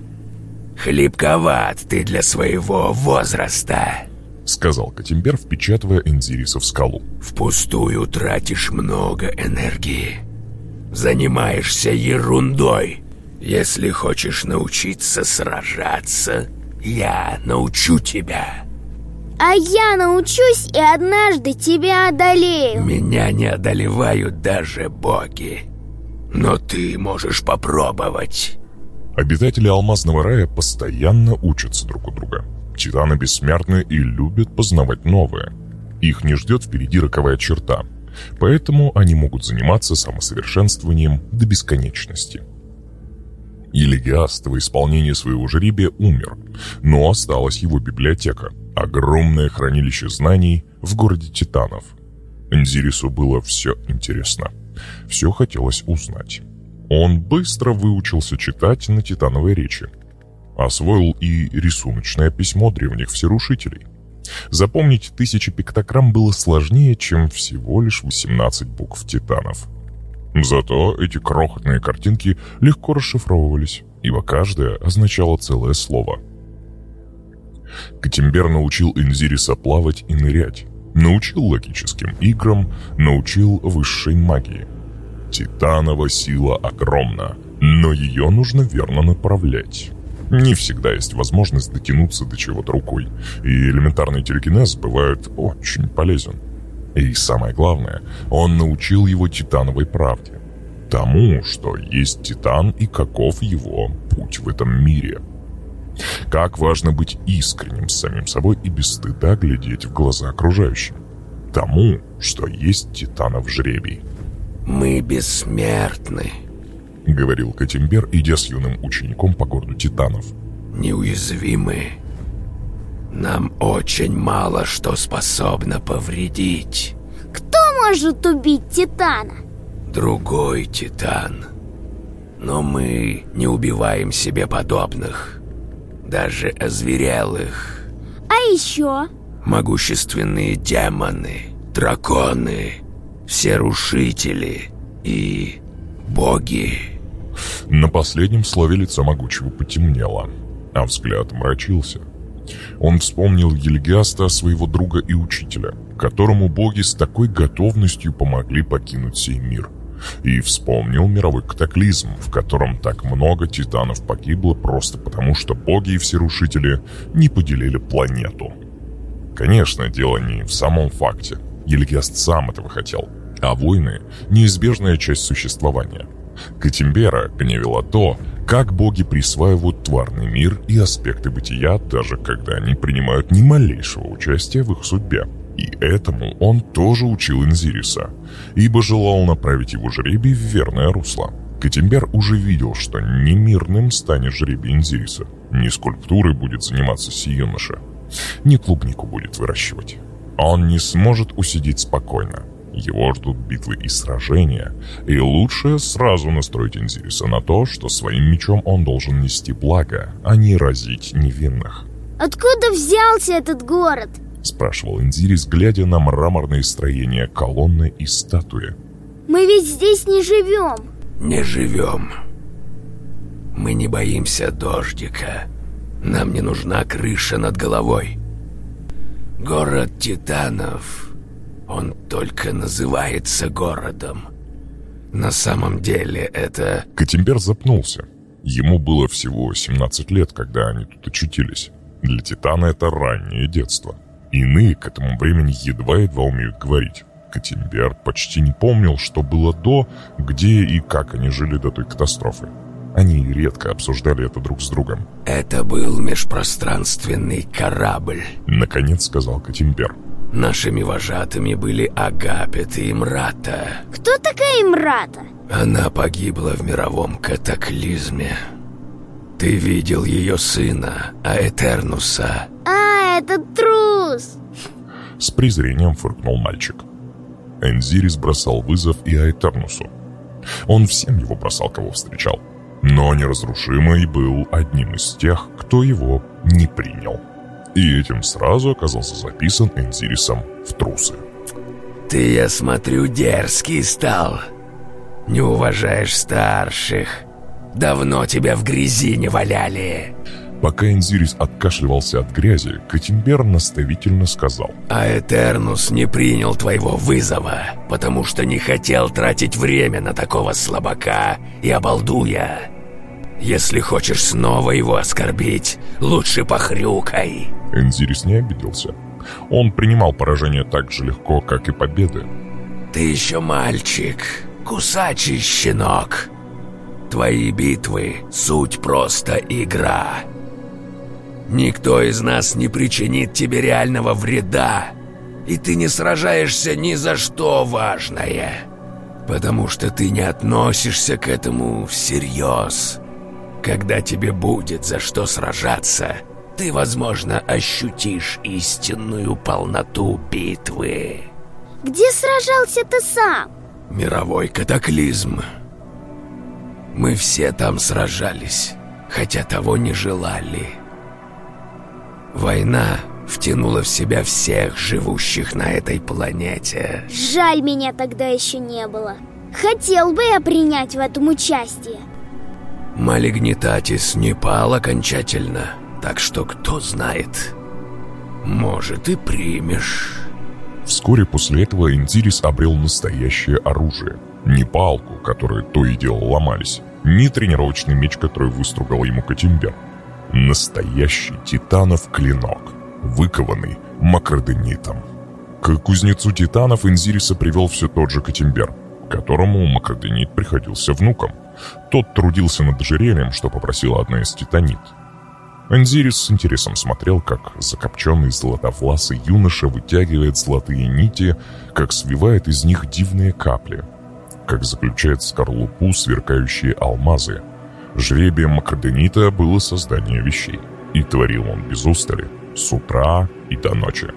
«Хлипковат ты для своего возраста», — сказал Катимбер, впечатывая Энзириса в скалу. «Впустую тратишь много энергии. Занимаешься ерундой. Если хочешь научиться сражаться, я научу тебя». А я научусь и однажды тебя одолею Меня не одолевают даже боги Но ты можешь попробовать Обитатели Алмазного рая постоянно учатся друг у друга. Титаны бессмертны и любят познавать новое. Их не ждет впереди роковая черта, поэтому они могут заниматься самосовершенствованием до бесконечности. Елегиаст в исполнении своего жребия умер, но осталась его библиотека, огромное хранилище знаний в городе Титанов. Энзирису было все интересно. Все хотелось узнать. Он быстро выучился читать на титановой речи. Освоил и рисуночное письмо древних всерушителей. Запомнить тысячи пиктограмм было сложнее, чем всего лишь 18 букв титанов. Зато эти крохотные картинки легко расшифровывались, ибо каждая означала целое слово. Катимбер научил Инзириса плавать и нырять, научил логическим играм, научил высшей магии – Титанова сила огромна, но ее нужно верно направлять. Не всегда есть возможность дотянуться до чего-то рукой, и элементарный телекинез бывает очень полезен. И самое главное, он научил его титановой правде. Тому, что есть титан и каков его путь в этом мире. Как важно быть искренним с самим собой и без стыда глядеть в глаза окружающим. Тому, что есть титанов жребий. Мы бессмертны, — говорил Катимбер, идя с юным учеником по городу Титанов. неуязвимы. Нам очень мало что способно повредить. Кто может убить Титана? Другой Титан. Но мы не убиваем себе подобных. Даже озверелых. А еще? Могущественные демоны, драконы, все рушители и боги. На последнем слове лицо могучего потемнело, а взгляд мрачился. Он вспомнил Ельгаста, своего друга и учителя, которому боги с такой готовностью помогли покинуть сей мир. И вспомнил мировой катаклизм, в котором так много титанов погибло просто потому, что боги и всерушители не поделили планету. Конечно, дело не в самом факте. Ельгаст сам этого хотел. А войны – неизбежная часть существования. Катимбера гневило то, как боги присваивают тварный мир и аспекты бытия, даже когда они принимают ни малейшего участия в их судьбе. И этому он тоже учил Инзириса, ибо желал направить его жребий в верное русло. Катимбер уже видел, что не мирным станет жребий Инзириса, не скульптурой будет заниматься си юноша, не клубнику будет выращивать. Он не сможет усидеть спокойно. Его ждут битвы и сражения, и лучше сразу настроить Инзириса на то, что своим мечом он должен нести благо, а не разить невинных. Откуда взялся этот город? Спрашивал Инзирис, глядя на мраморные строения колонны и статуи. Мы ведь здесь не живем. Не живем. Мы не боимся дождика. Нам не нужна крыша над головой. Город Титанов, он только называется городом. На самом деле это... Катимбер запнулся. Ему было всего 17 лет, когда они тут очутились. Для Титана это раннее детство. Иные к этому времени едва-едва умеют говорить. Катимбер почти не помнил, что было до, где и как они жили до той катастрофы. Они редко обсуждали это друг с другом. Это был межпространственный корабль. Наконец сказал Катимбер. Нашими вожатыми были Агапет и Имрата. Кто такая Имрата? Она погибла в мировом катаклизме. Ты видел ее сына, Аэтернуса. А, это трус. С презрением фыркнул мальчик. Энзирис бросал вызов и Аэтернусу. Он всем его бросал, кого встречал. Но неразрушимый был одним из тех, кто его не принял. И этим сразу оказался записан Энзирисом в трусы. Ты, я смотрю, дерзкий стал. Не уважаешь старших. Давно тебя в грязи не валяли. Пока Энзирис откашливался от грязи, Катимбер наставительно сказал. А Этернус не принял твоего вызова, потому что не хотел тратить время на такого слабака и обалдуя. Если хочешь снова его оскорбить, лучше похрюкай. Энзирис не обиделся. Он принимал поражение так же легко, как и победы. Ты еще мальчик, кусачий щенок. Твои битвы — суть просто игра. Никто из нас не причинит тебе реального вреда, и ты не сражаешься ни за что важное, потому что ты не относишься к этому всерьез. Когда тебе будет за что сражаться, ты, возможно, ощутишь истинную полноту битвы. Где сражался ты сам? Мировой катаклизм. Мы все там сражались, хотя того не желали. Война втянула в себя всех живущих на этой планете. Жаль, меня тогда еще не было. Хотел бы я принять в этом участие. Малигнитатис не пал окончательно, так что кто знает, может и примешь. Вскоре после этого Индирис обрел настоящее оружие. Не палку, которые то и дело ломались, не тренировочный меч, который выстругал ему Катимбер. Настоящий титанов клинок, выкованный макроденитом. К кузнецу титанов Инзириса привел все тот же Катимбер, которому макроденит приходился внуком. Тот трудился над ожерельем, что попросила одна из титанит. Энзирис с интересом смотрел, как закопченный золотовласый юноша вытягивает золотые нити, как свивает из них дивные капли. как заключает скорлупу сверкающие алмазы. Жребием Макроденита было создание вещей, и творил он без устали, с утра и до ночи.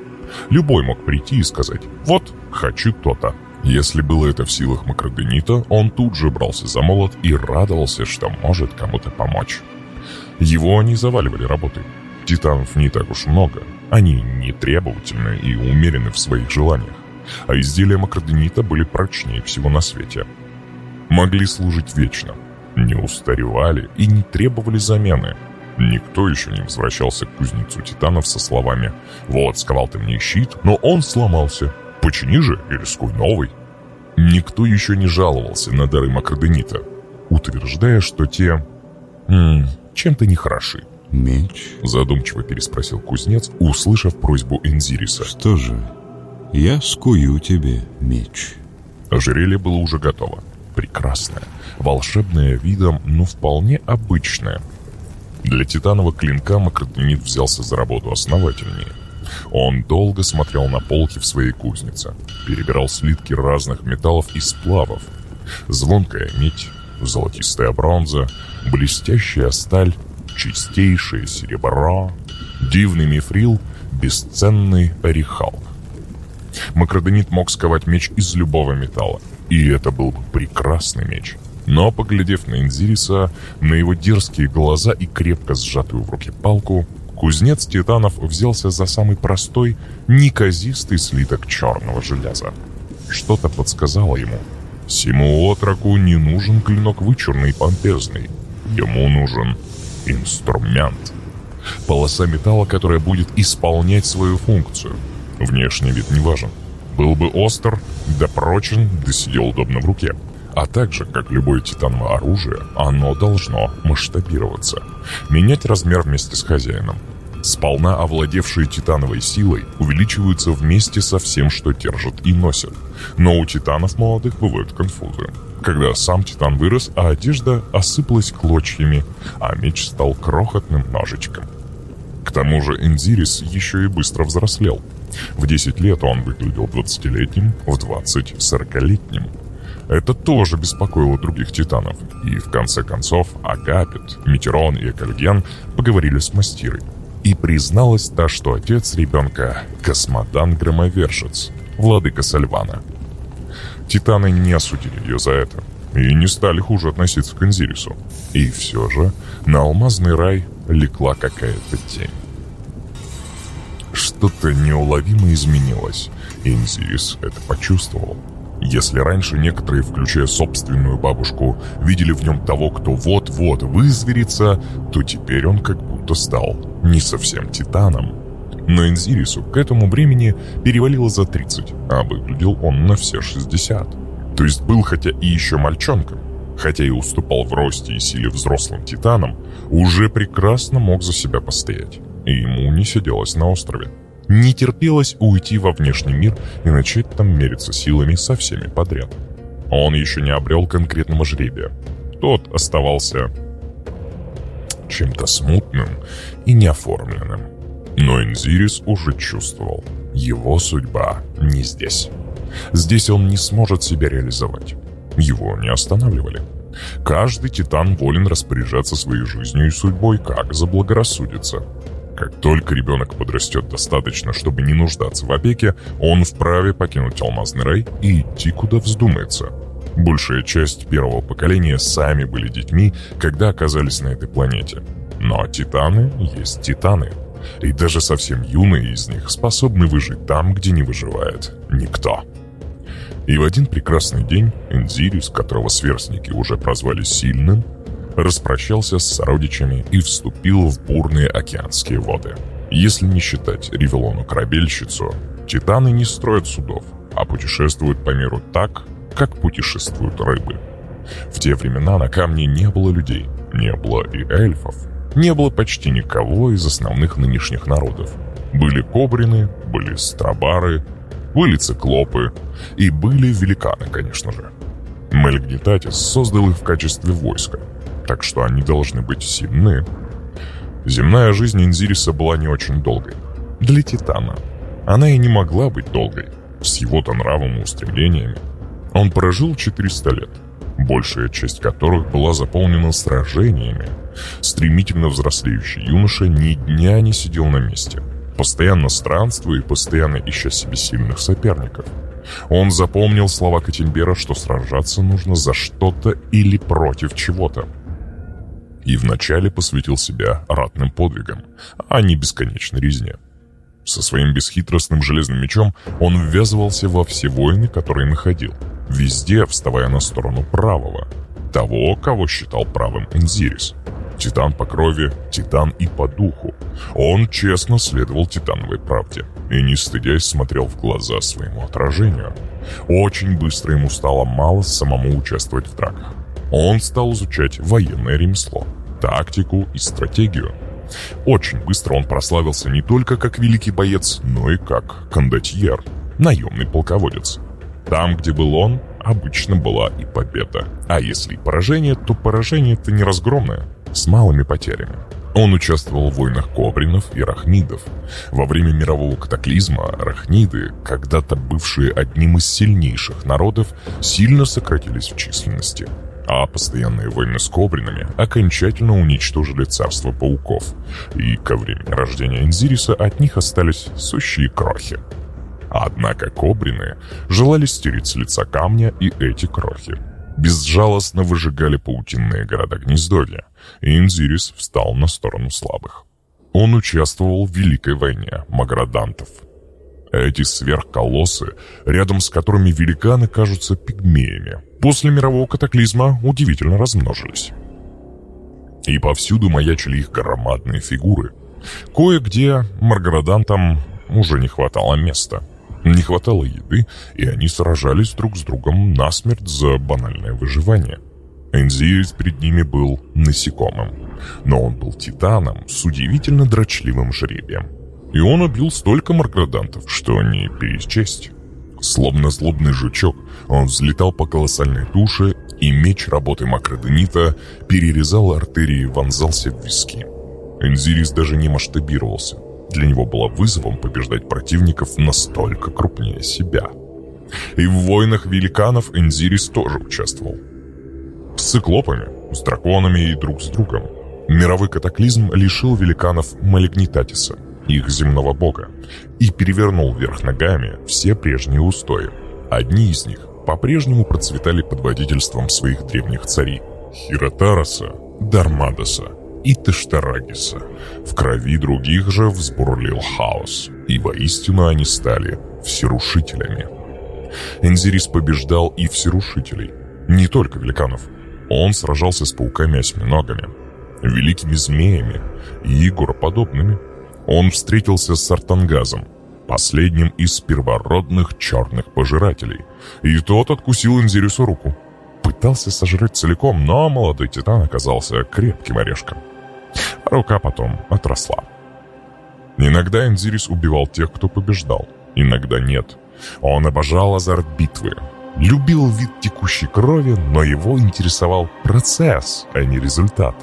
Любой мог прийти и сказать «Вот, хочу то-то». Если было это в силах Макроденита, он тут же брался за молот и радовался, что может кому-то помочь. Его не заваливали работой. Титанов не так уж много. Они не требовательны и умерены в своих желаниях. А изделия Макроденита были прочнее всего на свете. Могли служить вечно. Не устаревали и не требовали замены. Никто еще не возвращался к кузнецу титанов со словами «Вот, сковал ты мне щит, но он сломался. Почини же и рискуй новый». Никто еще не жаловался на дары Макроденита, утверждая, что те м -м, чем-то нехороши. «Меч?» – задумчиво переспросил кузнец, услышав просьбу Энзириса. «Что же, я скую тебе меч». Ожерелье было уже готово. Прекрасное, волшебное видом, но вполне обычное – для титанового клинка Макротенит взялся за работу основательнее. Он долго смотрел на полки в своей кузнице, перебирал слитки разных металлов и сплавов. Звонкая медь, золотистая бронза, блестящая сталь, чистейшее серебро, дивный мифрил, бесценный орехал. Макродонит мог сковать меч из любого металла, и это был бы прекрасный меч – но, поглядев на Инзириса, на его дерзкие глаза и крепко сжатую в руке палку, кузнец Титанов взялся за самый простой, неказистый слиток черного железа. Что-то подсказало ему. Сему отроку не нужен клинок вычурный и помпезный. Ему нужен инструмент. Полоса металла, которая будет исполнять свою функцию. Внешний вид не важен. Был бы остр, да прочен, да сидел удобно в руке. А также, как любое титановое оружие, оно должно масштабироваться, менять размер вместе с хозяином. Сполна овладевшие титановой силой увеличиваются вместе со всем, что держат и носят. Но у титанов молодых бывают конфузы. Когда сам титан вырос, а одежда осыпалась клочьями, а меч стал крохотным ножичком. К тому же Энзирис еще и быстро взрослел. В 10 лет он выглядел 20-летним, в 20 – 40-летним. Это тоже беспокоило других титанов. И в конце концов Агапит, Метерон и Экальген поговорили с Мастирой. И призналась та, что отец ребенка – космодан-громовержец, владыка Сальвана. Титаны не осудили ее за это и не стали хуже относиться к Энзирису. И все же на алмазный рай легла какая-то тень. Что-то неуловимо изменилось, и Энзирис это почувствовал. Если раньше некоторые, включая собственную бабушку, видели в нем того, кто вот-вот вызверится, то теперь он как будто стал не совсем титаном. Но Энзирису к этому времени перевалило за 30, а выглядел он на все 60. То есть был хотя и еще мальчонком, хотя и уступал в росте и силе взрослым титанам, уже прекрасно мог за себя постоять, и ему не сиделось на острове. Не терпелось уйти во внешний мир и начать там мериться силами со всеми подряд. Он еще не обрел конкретного жребия. Тот оставался чем-то смутным и неоформленным. Но Энзирис уже чувствовал, его судьба не здесь. Здесь он не сможет себя реализовать. Его не останавливали. Каждый титан волен распоряжаться своей жизнью и судьбой, как заблагорассудится. Как только ребенок подрастет достаточно, чтобы не нуждаться в опеке, он вправе покинуть алмазный рай и идти куда вздумается. Большая часть первого поколения сами были детьми, когда оказались на этой планете. Но титаны есть титаны. И даже совсем юные из них способны выжить там, где не выживает никто. И в один прекрасный день Энзирис, которого сверстники уже прозвали Сильным, распрощался с сородичами и вступил в бурные океанские воды. Если не считать Ревелону-корабельщицу, титаны не строят судов, а путешествуют по миру так, как путешествуют рыбы. В те времена на камне не было людей, не было и эльфов, не было почти никого из основных нынешних народов. Были кобрины, были страбары, были циклопы и были великаны, конечно же. Мельгнитатис создал их в качестве войска – так что они должны быть сильны. Земная жизнь Инзириса была не очень долгой. Для Титана. Она и не могла быть долгой, с его-то нравом и устремлениями. Он прожил 400 лет, большая часть которых была заполнена сражениями. Стремительно взрослеющий юноша ни дня не сидел на месте, постоянно странствуя и постоянно ища себе сильных соперников. Он запомнил слова Катимбера, что сражаться нужно за что-то или против чего-то. И вначале посвятил себя ратным подвигам, а не бесконечной резне. Со своим бесхитростным железным мечом он ввязывался во все войны, которые находил, везде вставая на сторону правого, того, кого считал правым Энзирис. Титан по крови, титан и по духу. Он честно следовал титановой правде и, не стыдясь, смотрел в глаза своему отражению. Очень быстро ему стало мало самому участвовать в драках. Он стал изучать военное ремесло, тактику и стратегию. Очень быстро он прославился не только как великий боец, но и как кондотьер, наемный полководец. Там, где был он, обычно была и победа. А если и поражение, то поражение это не разгромное, с малыми потерями. Он участвовал в войнах кобринов и рахнидов. Во время мирового катаклизма рахниды, когда-то бывшие одним из сильнейших народов, сильно сократились в численности. А постоянные войны с кобринами окончательно уничтожили царство пауков. И ко времени рождения Энзириса от них остались сущие крохи. Однако кобрины желали стереть с лица камня и эти крохи. Безжалостно выжигали паутинные города гнездовья, и Инзирис встал на сторону слабых. Он участвовал в Великой войне Маградантов. Эти сверхколоссы, рядом с которыми великаны кажутся пигмеями, после мирового катаклизма удивительно размножились. И повсюду маячили их громадные фигуры. Кое-где Марградантам уже не хватало места – не хватало еды, и они сражались друг с другом насмерть за банальное выживание. Энзиис перед ними был насекомым, но он был титаном с удивительно дрочливым жребием. И он убил столько марградантов, что не перечесть. Словно злобный жучок, он взлетал по колоссальной туше, и меч работы макроденита перерезал артерии и вонзался в виски. Энзирис даже не масштабировался. Для него было вызовом побеждать противников настолько крупнее себя. И в войнах великанов Энзирис тоже участвовал. С циклопами, с драконами и друг с другом. Мировой катаклизм лишил великанов Малигнитатиса, их земного бога, и перевернул вверх ногами все прежние устои. Одни из них по-прежнему процветали под водительством своих древних царей – Хиротараса, Дармадаса и Тештарагиса. В крови других же взбурлил хаос, и воистину они стали всерушителями. Энзирис побеждал и всерушителей, не только великанов. Он сражался с пауками-осьминогами, великими змеями и игороподобными. Он встретился с Артангазом, последним из первородных черных пожирателей, и тот откусил Энзирису руку. Пытался сожрать целиком, но молодой титан оказался крепким орешком. Рука потом отросла. Иногда Энзирис убивал тех, кто побеждал, иногда нет. Он обожал азарт битвы, любил вид текущей крови, но его интересовал процесс, а не результат.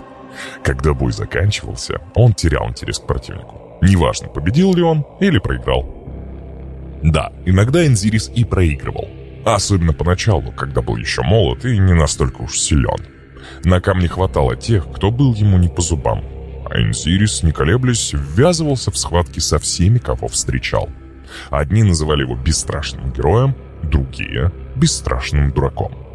Когда бой заканчивался, он терял интерес к противнику. Неважно, победил ли он или проиграл. Да, иногда Энзирис и проигрывал. Особенно поначалу, когда был еще молод и не настолько уж силен. На камне хватало тех, кто был ему не по зубам. А Инсирис, не колеблясь, ввязывался в схватки со всеми, кого встречал. Одни называли его бесстрашным героем, другие — бесстрашным дураком.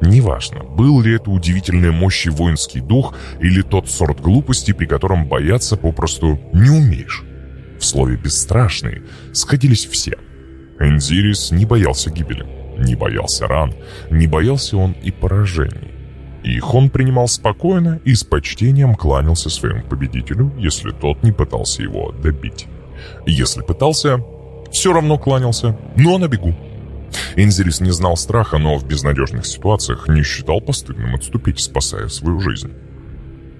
Неважно, был ли это удивительной мощи воинский дух или тот сорт глупости, при котором бояться попросту не умеешь. В слове «бесстрашный» сходились все. Энзирис не боялся гибели, не боялся ран, не боялся он и поражений. Их он принимал спокойно и с почтением кланялся своему победителю, если тот не пытался его добить. Если пытался, все равно кланялся, но на бегу. Инзерис не знал страха, но в безнадежных ситуациях не считал постыдным отступить, спасая свою жизнь.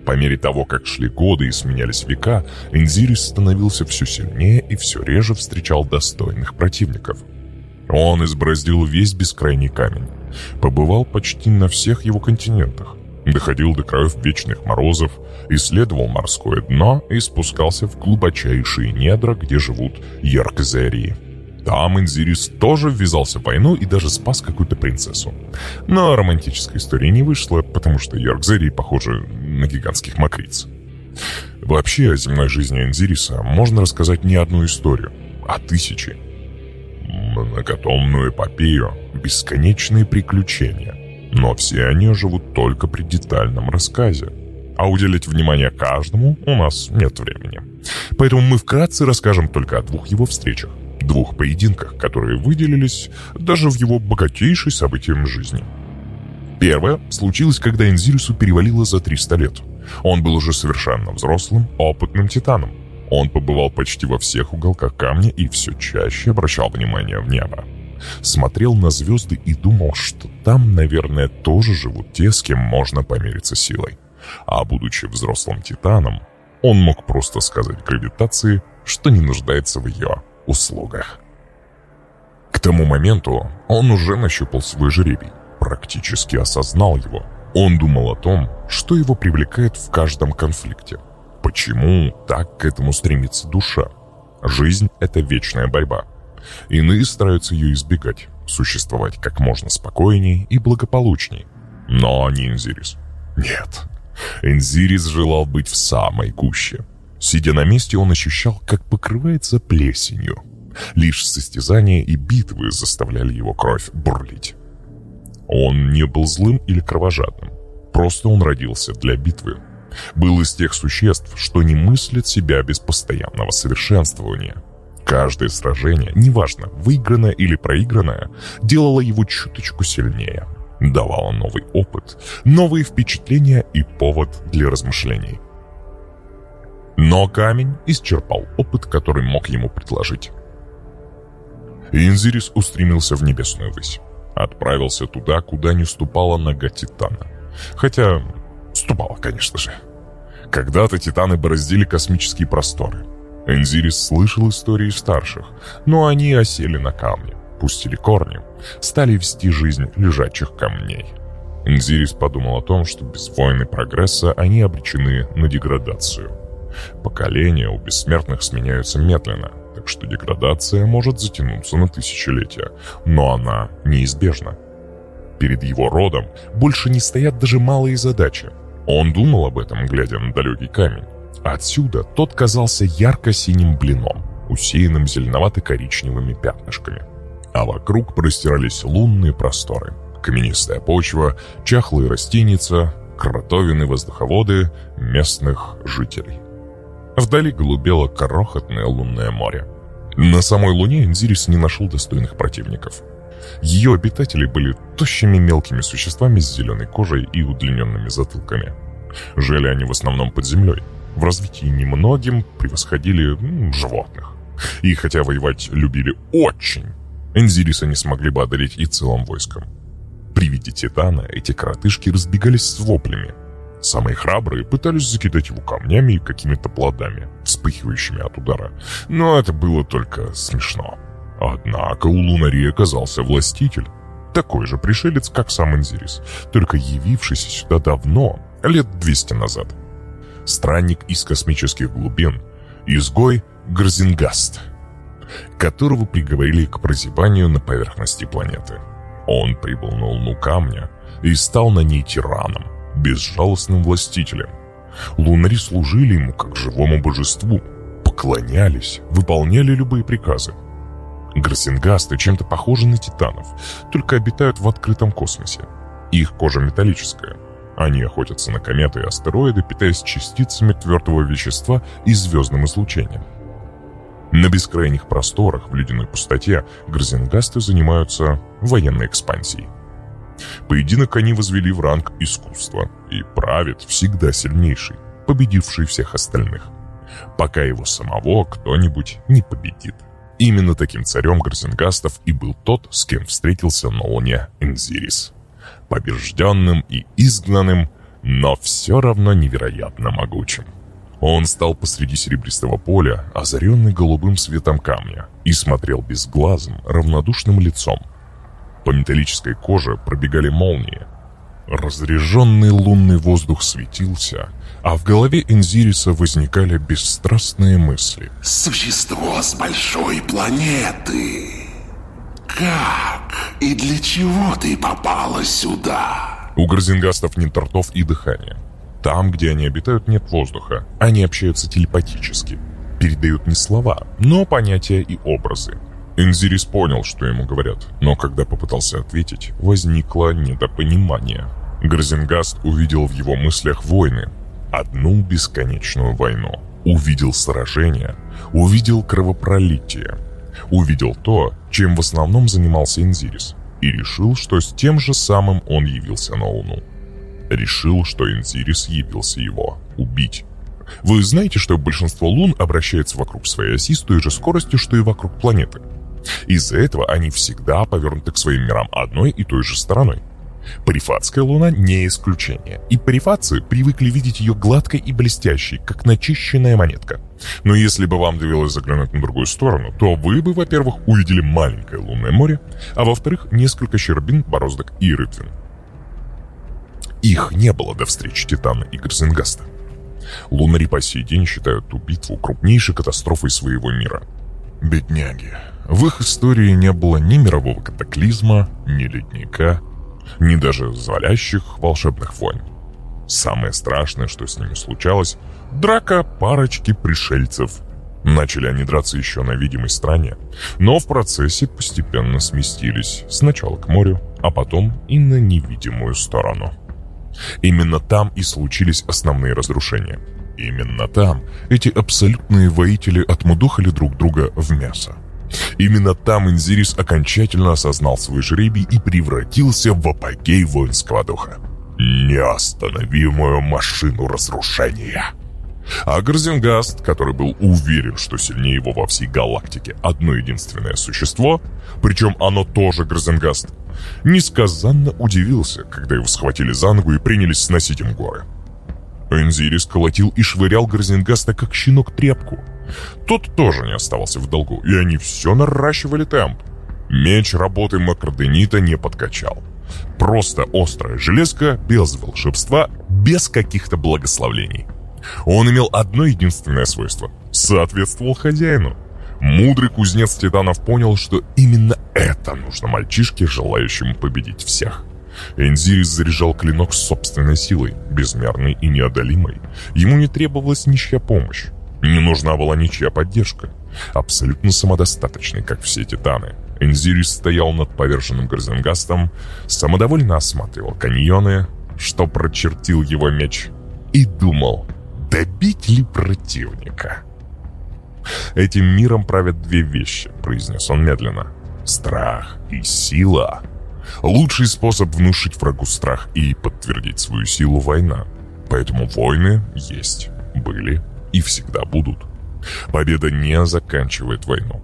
По мере того, как шли годы и сменялись века, Инзирис становился все сильнее и все реже встречал достойных противников. Он избраздил весь бескрайний камень, побывал почти на всех его континентах, доходил до краев вечных морозов, исследовал морское дно и спускался в глубочайшие недра, где живут яркозарии. Там Инзирис тоже ввязался в войну и даже спас какую-то принцессу. Но романтическая история не вышла, потому что Йоркзерии похожи на гигантских мокриц. Вообще о земной жизни Энзириса можно рассказать не одну историю, а тысячи. Многотомную эпопею, бесконечные приключения. Но все они живут только при детальном рассказе. А уделить внимание каждому у нас нет времени. Поэтому мы вкратце расскажем только о двух его встречах. Двух поединках, которые выделились даже в его богатейшей событием жизни. Первое случилось, когда Энзирису перевалило за 300 лет. Он был уже совершенно взрослым, опытным титаном. Он побывал почти во всех уголках камня и все чаще обращал внимание в небо. Смотрел на звезды и думал, что там, наверное, тоже живут те, с кем можно помериться силой. А будучи взрослым титаном, он мог просто сказать гравитации, что не нуждается в ее услугах. К тому моменту он уже нащупал свой жребий, практически осознал его. Он думал о том, что его привлекает в каждом конфликте. Почему так к этому стремится душа? Жизнь — это вечная борьба. Иные стараются ее избегать, существовать как можно спокойнее и благополучней. Но не Энзирис. Нет. Энзирис желал быть в самой гуще. Сидя на месте, он ощущал, как покрывается плесенью. Лишь состязания и битвы заставляли его кровь бурлить. Он не был злым или кровожадным. Просто он родился для битвы. Был из тех существ, что не мыслят себя без постоянного совершенствования. Каждое сражение, неважно, выигранное или проигранное, делало его чуточку сильнее. Давало новый опыт, новые впечатления и повод для размышлений. Но камень исчерпал опыт, который мог ему предложить. Инзирис устремился в небесную высь. Отправился туда, куда не ступала нога Титана. Хотя, ступала, конечно же. Когда-то Титаны бороздили космические просторы. Энзирис слышал истории старших, но они осели на камне, пустили корни, стали вести жизнь лежачих камней. Энзирис подумал о том, что без войны прогресса они обречены на деградацию. Поколения у бессмертных сменяются медленно, так что деградация может затянуться на тысячелетия, но она неизбежна. Перед его родом больше не стоят даже малые задачи. Он думал об этом, глядя на далекий камень. Отсюда тот казался ярко-синим блином, усеянным зеленовато-коричневыми пятнышками. А вокруг простирались лунные просторы. Каменистая почва, чахлые растеница, кротовины воздуховоды местных жителей. Вдали голубело крохотное лунное море. На самой Луне Энзирис не нашел достойных противников. Ее обитатели были тощими мелкими существами с зеленой кожей и удлиненными затылками. Жили они в основном под землей. В развитии немногим превосходили ну, животных. И хотя воевать любили очень, Энзириса не смогли бы одолеть и целым войском. При виде Титана эти коротышки разбегались с воплями – Самые храбрые пытались закидать его камнями и какими-то плодами, вспыхивающими от удара. Но это было только смешно. Однако у Лунари оказался властитель. Такой же пришелец, как сам Инзирис, только явившийся сюда давно, лет 200 назад. Странник из космических глубин, изгой Гарзингаст, которого приговорили к прозябанию на поверхности планеты. Он прибыл на Луну Камня и стал на ней тираном – безжалостным властителем. Лунари служили ему как живому божеству, поклонялись, выполняли любые приказы. Гроссингасты чем-то похожи на титанов, только обитают в открытом космосе. Их кожа металлическая. Они охотятся на кометы и астероиды, питаясь частицами твердого вещества и звездным излучением. На бескрайних просторах в ледяной пустоте грозингасты занимаются военной экспансией. Поединок они возвели в ранг искусства, и правит всегда сильнейший, победивший всех остальных, пока его самого кто-нибудь не победит. Именно таким царем Гарсенгастов и был тот, с кем встретился на Луне Энзирис. Побежденным и изгнанным, но все равно невероятно могучим. Он стал посреди серебристого поля, озаренный голубым светом камня, и смотрел безглазым, равнодушным лицом, по металлической коже пробегали молнии. Разряженный лунный воздух светился, А в голове Энзириса возникали бесстрастные мысли. Существо с большой планеты. Как и для чего ты попала сюда? У грозингастов нет ртов и дыхания. Там, где они обитают, нет воздуха. Они общаются телепатически. Передают не слова, но понятия и образы. Энзирис понял, что ему говорят, но когда попытался ответить, возникло недопонимание. Грозингаст увидел в его мыслях войны. Одну бесконечную войну. Увидел сражения, увидел кровопролитие. Увидел то, чем в основном занимался Энзирис. И решил, что с тем же самым он явился на Луну. Решил, что Энзирис явился его убить. Вы знаете, что большинство лун обращается вокруг своей оси с той же скоростью, что и вокруг планеты. Из-за этого они всегда повернуты к своим мирам одной и той же стороной. Парифатская луна не исключение, и парифатцы привыкли видеть ее гладкой и блестящей, как начищенная монетка. Но если бы вам довелось заглянуть на другую сторону, то вы бы, во-первых, увидели маленькое лунное море, а во-вторых, несколько щербин, бороздок и рытвин. Их не было до встречи Титана и Грзенгаста. Лунари по сей день считают ту битву крупнейшей катастрофой своего мира. Бедняги. В их истории не было ни мирового катаклизма, ни ледника, ни даже звалящих волшебных войн. Самое страшное, что с ними случалось, драка парочки пришельцев. Начали они драться еще на видимой стороне, но в процессе постепенно сместились сначала к морю, а потом и на невидимую сторону. Именно там и случились основные разрушения. Именно там эти абсолютные воители отмудохали друг друга в мясо. Именно там Инзирис окончательно осознал свой жребий и превратился в апогей воинского духа. Неостановимую машину разрушения. А Горзенгаст, который был уверен, что сильнее его во всей галактике одно единственное существо, причем оно тоже Горзенгаст, несказанно удивился, когда его схватили за ногу и принялись сносить им горы. Энзирис колотил и швырял Горзенгаста, как щенок тряпку. Тот тоже не оставался в долгу, и они все наращивали темп. Меч работы макроденита не подкачал. Просто острая железка, без волшебства, без каких-то благословлений. Он имел одно единственное свойство – соответствовал хозяину. Мудрый кузнец титанов понял, что именно это нужно мальчишке, желающему победить всех. Энзирис заряжал клинок собственной силой, безмерной и неодолимой. Ему не требовалась ничья помощь. Не нужна была ничья поддержка. Абсолютно самодостаточный, как все титаны. Энзирис стоял над поверженным Горзенгастом, самодовольно осматривал каньоны, что прочертил его меч, и думал, добить ли противника. «Этим миром правят две вещи», — произнес он медленно. «Страх и сила». Лучший способ внушить врагу страх и подтвердить свою силу – война. Поэтому войны есть, были и всегда будут. Победа не заканчивает войну.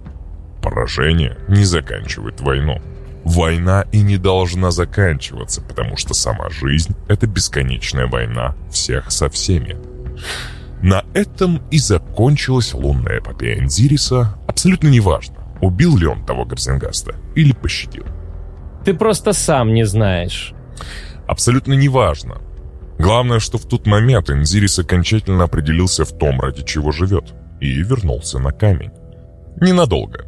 Поражение не заканчивает войну. Война и не должна заканчиваться, потому что сама жизнь – это бесконечная война всех со всеми. На этом и закончилась лунная эпопея Энзириса. Абсолютно неважно, убил ли он того Гарзенгаста или пощадил. Ты просто сам не знаешь. Абсолютно неважно. Главное, что в тот момент Энзирис окончательно определился в том, ради чего живет, и вернулся на камень. Ненадолго.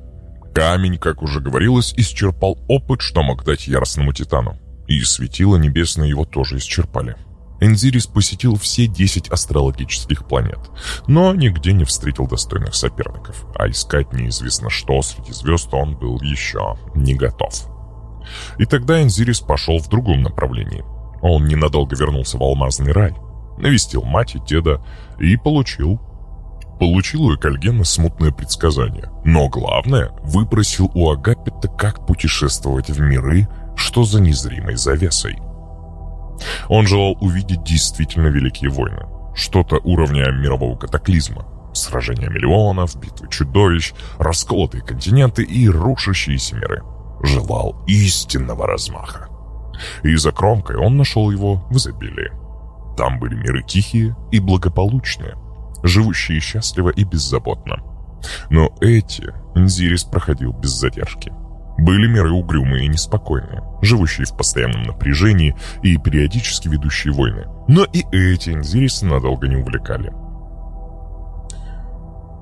Камень, как уже говорилось, исчерпал опыт, что мог дать яростному титану. И светило небесное его тоже исчерпали. Энзирис посетил все 10 астрологических планет, но нигде не встретил достойных соперников, а искать неизвестно что среди звезд он был еще не готов. И тогда Энзирис пошел в другом направлении. Он ненадолго вернулся в алмазный рай, навестил мать и деда и получил... Получил у Экальгена смутное предсказание. Но главное, выпросил у Агапита, как путешествовать в миры, что за незримой завесой. Он желал увидеть действительно великие войны. Что-то уровня мирового катаклизма. Сражения миллионов, битвы чудовищ, расколотые континенты и рушащиеся миры желал истинного размаха. И за кромкой он нашел его в изобилии. Там были миры тихие и благополучные, живущие счастливо и беззаботно. Но эти Нзирис проходил без задержки. Были миры угрюмые и неспокойные, живущие в постоянном напряжении и периодически ведущие войны. Но и эти Энзириса надолго не увлекали.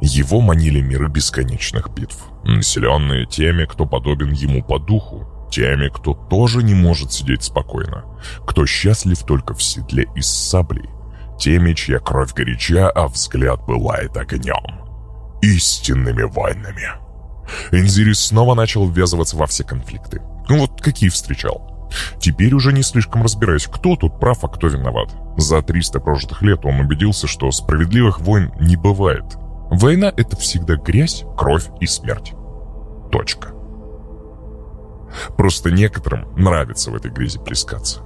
Его манили миры бесконечных битв, населенные теми, кто подобен ему по духу, теми, кто тоже не может сидеть спокойно, кто счастлив только в седле и с саблей, теми, чья кровь горяча, а взгляд бывает огнем. Истинными войнами. Энзирис снова начал ввязываться во все конфликты. Ну вот какие встречал. Теперь уже не слишком разбираясь, кто тут прав, а кто виноват. За 300 прожитых лет он убедился, что справедливых войн не бывает. Война — это всегда грязь, кровь и смерть. Точка. Просто некоторым нравится в этой грязи плескаться.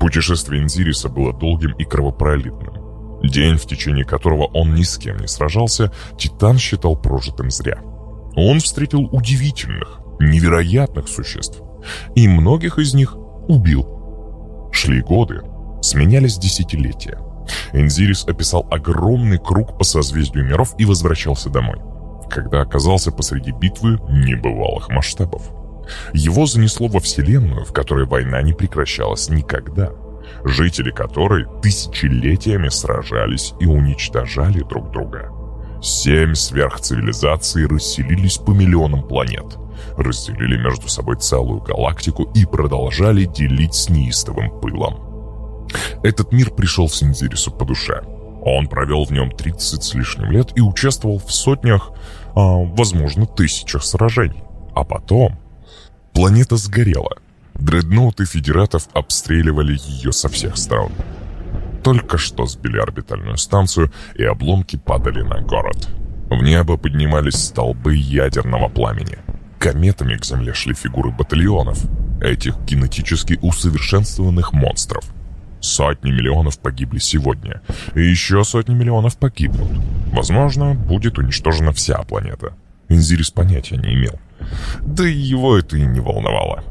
Путешествие Инзириса было долгим и кровопролитным. День, в течение которого он ни с кем не сражался, Титан считал прожитым зря. Он встретил удивительных, невероятных существ, и многих из них убил. Шли годы, сменялись десятилетия. Энзирис описал огромный круг по созвездию миров и возвращался домой. Когда оказался посреди битвы небывалых масштабов. Его занесло во Вселенную, в которой война не прекращалась никогда. Жители которой тысячелетиями сражались и уничтожали друг друга. Семь сверхцивилизаций расселились по миллионам планет, разделили между собой целую галактику и продолжали делить с неистовым пылом. Этот мир пришел Синзирису по душе. Он провел в нем 30 с лишним лет и участвовал в сотнях, а, возможно, тысячах сражений. А потом Планета сгорела. Дредноуты федератов обстреливали ее со всех сторон. Только что сбили орбитальную станцию, и обломки падали на город. В небо поднимались столбы ядерного пламени. Кометами к Земле шли фигуры батальонов, этих генетически усовершенствованных монстров. Сотни миллионов погибли сегодня, и еще сотни миллионов погибнут. Возможно, будет уничтожена вся планета. Инзирис понятия не имел. Да и его это и не волновало.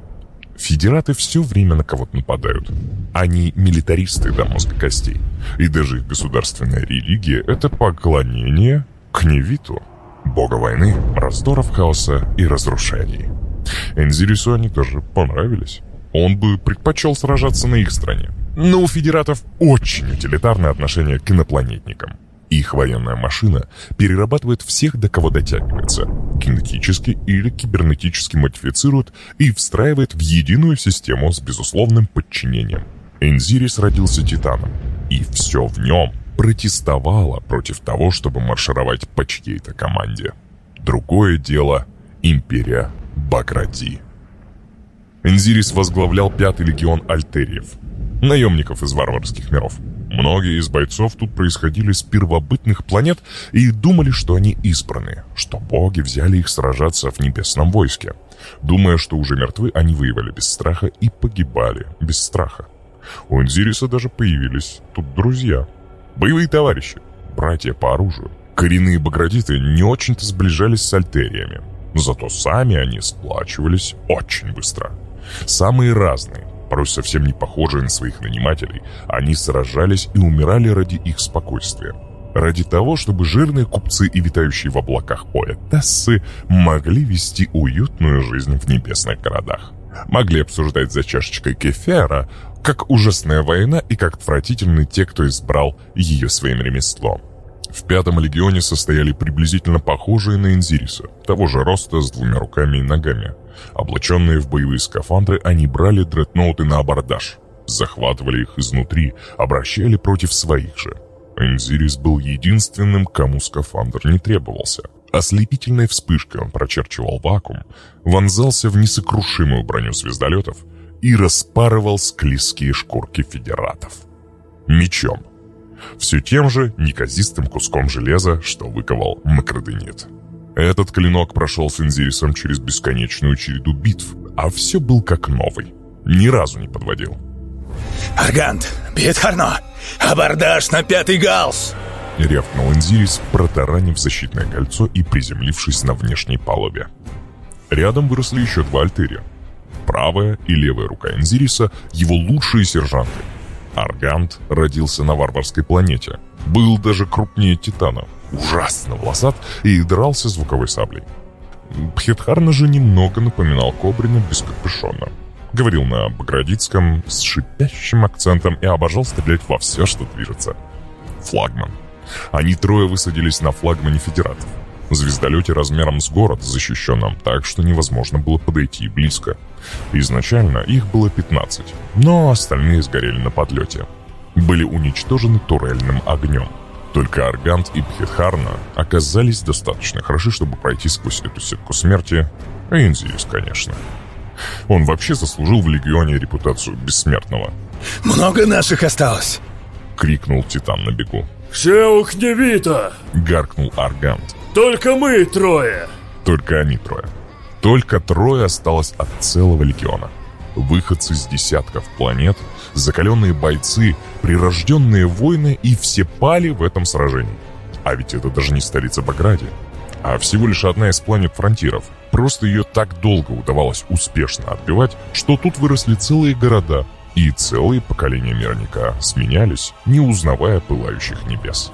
Федераты все время на кого-то нападают. Они милитаристы до мозга костей. И даже их государственная религия — это поклонение к Невиту, бога войны, раздоров, хаоса и разрушений. Энзирису они даже понравились. Он бы предпочел сражаться на их стороне. Но у федератов очень утилитарное отношение к инопланетникам. Их военная машина перерабатывает всех, до кого дотягивается, генетически или кибернетически модифицирует и встраивает в единую систему с безусловным подчинением. Энзирис родился Титаном, и все в нем протестовало против того, чтобы маршировать по чьей-то команде. Другое дело — империя Багради. Энзирис возглавлял пятый легион альтериев, наемников из варварских миров — Многие из бойцов тут происходили с первобытных планет и думали, что они избраны, что боги взяли их сражаться в небесном войске. Думая, что уже мертвы, они воевали без страха и погибали без страха. У Энзириса даже появились тут друзья. Боевые товарищи, братья по оружию. Коренные баградиты не очень-то сближались с альтериями, зато сами они сплачивались очень быстро. Самые разные, порой совсем не похожие на своих нанимателей, они сражались и умирали ради их спокойствия. Ради того, чтобы жирные купцы и витающие в облаках поэтессы могли вести уютную жизнь в небесных городах. Могли обсуждать за чашечкой кефера, как ужасная война и как отвратительны те, кто избрал ее своим ремеслом. В пятом легионе состояли приблизительно похожие на Энзириса, того же роста с двумя руками и ногами. Облаченные в боевые скафандры, они брали дредноуты на абордаж, захватывали их изнутри, обращали против своих же. Энзирис был единственным, кому скафандр не требовался. Ослепительной вспышкой он прочерчивал вакуум, вонзался в несокрушимую броню звездолетов и распарывал склизкие шкурки федератов. Мечом. Все тем же неказистым куском железа, что выковал Макроденит. Этот клинок прошел с Инзирисом через бесконечную череду битв, а все был как новый. Ни разу не подводил. «Аргант, Бетхарно, абордаж на пятый галс!» Рявкнул Инзирис, протаранив защитное кольцо и приземлившись на внешней палубе. Рядом выросли еще два альтерия. Правая и левая рука Энзириса — его лучшие сержанты. Аргант родился на варварской планете. Был даже крупнее Титана ужасно волосат и дрался звуковой саблей. Пхетхарна же немного напоминал Кобрина без капюшона. Говорил на Баградицком с шипящим акцентом и обожал стрелять во все, что движется. Флагман. Они трое высадились на флагмане федератов. В звездолете размером с город, защищенном так, что невозможно было подойти близко. Изначально их было 15, но остальные сгорели на подлете. Были уничтожены турельным огнем. Только Аргант и Бхетхарна оказались достаточно хороши, чтобы пройти сквозь эту сетку смерти, а Инзирис, конечно. Он вообще заслужил в Легионе репутацию бессмертного. «Много наших осталось!» — крикнул Титан на бегу. «Шеух не Вита!» — гаркнул Аргант. «Только мы трое!» Только они трое. Только трое осталось от целого легиона. Выходцы с десятков планет, закаленные бойцы, прирожденные воины и все пали в этом сражении. А ведь это даже не столица Багради, а всего лишь одна из планет фронтиров. Просто ее так долго удавалось успешно отбивать, что тут выросли целые города, и целые поколения мирника сменялись, не узнавая пылающих небес.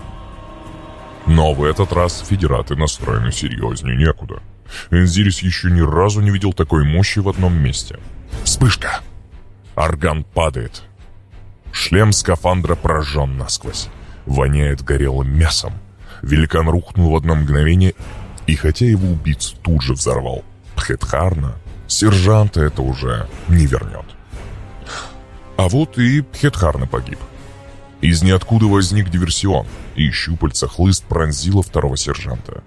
Но в этот раз федераты настроены серьезнее некуда. Энзирис еще ни разу не видел такой мощи в одном месте. Вспышка! Орган падает. Шлем скафандра прожжен насквозь. Воняет горелым мясом. Великан рухнул в одно мгновение, и хотя его убийц тут же взорвал Пхетхарна, сержанта это уже не вернет. А вот и Пхетхарна погиб. Из ниоткуда возник диверсион, и щупальца хлыст пронзила второго сержанта.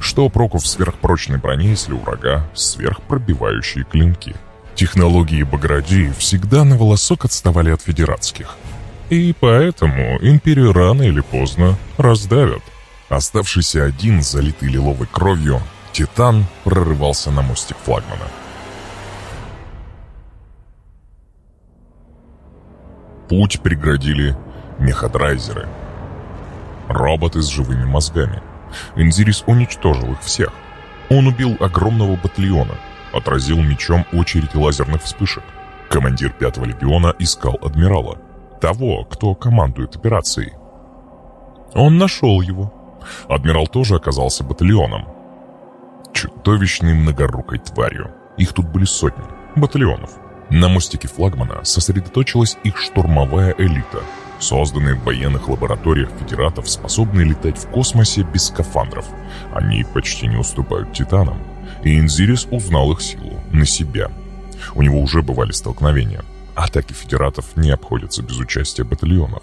Что проку в сверхпрочной броне, если у врага сверхпробивающие клинки? Технологии Багради всегда на волосок отставали от федератских. И поэтому империю рано или поздно раздавят. Оставшийся один, залитый лиловой кровью, Титан прорывался на мостик флагмана. Путь преградили меходрайзеры. Роботы с живыми мозгами. Инзирис уничтожил их всех. Он убил огромного батальона, отразил мечом очередь лазерных вспышек. Командир пятого легиона искал адмирала, того, кто командует операцией. Он нашел его. Адмирал тоже оказался батальоном. Чудовищной многорукой тварью. Их тут были сотни. Батальонов. На мостике флагмана сосредоточилась их штурмовая элита, созданные в военных лабораториях федератов, способные летать в космосе без скафандров. Они почти не уступают титанам, и Инзирис узнал их силу на себя. У него уже бывали столкновения. Атаки федератов не обходятся без участия батальонов.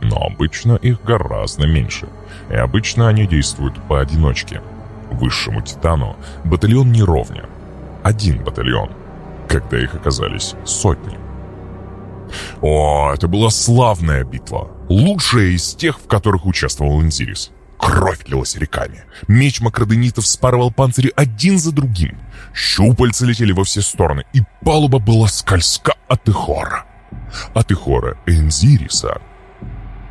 Но обычно их гораздо меньше, и обычно они действуют поодиночке. Высшему титану батальон не ровня. Один батальон – когда их оказались сотни. О, это была славная битва. Лучшая из тех, в которых участвовал Инзирис. Кровь лилась реками. Меч макроденитов спарывал панцири один за другим. Щупальца летели во все стороны, и палуба была скользка от Ихора. От Ихора Энзириса.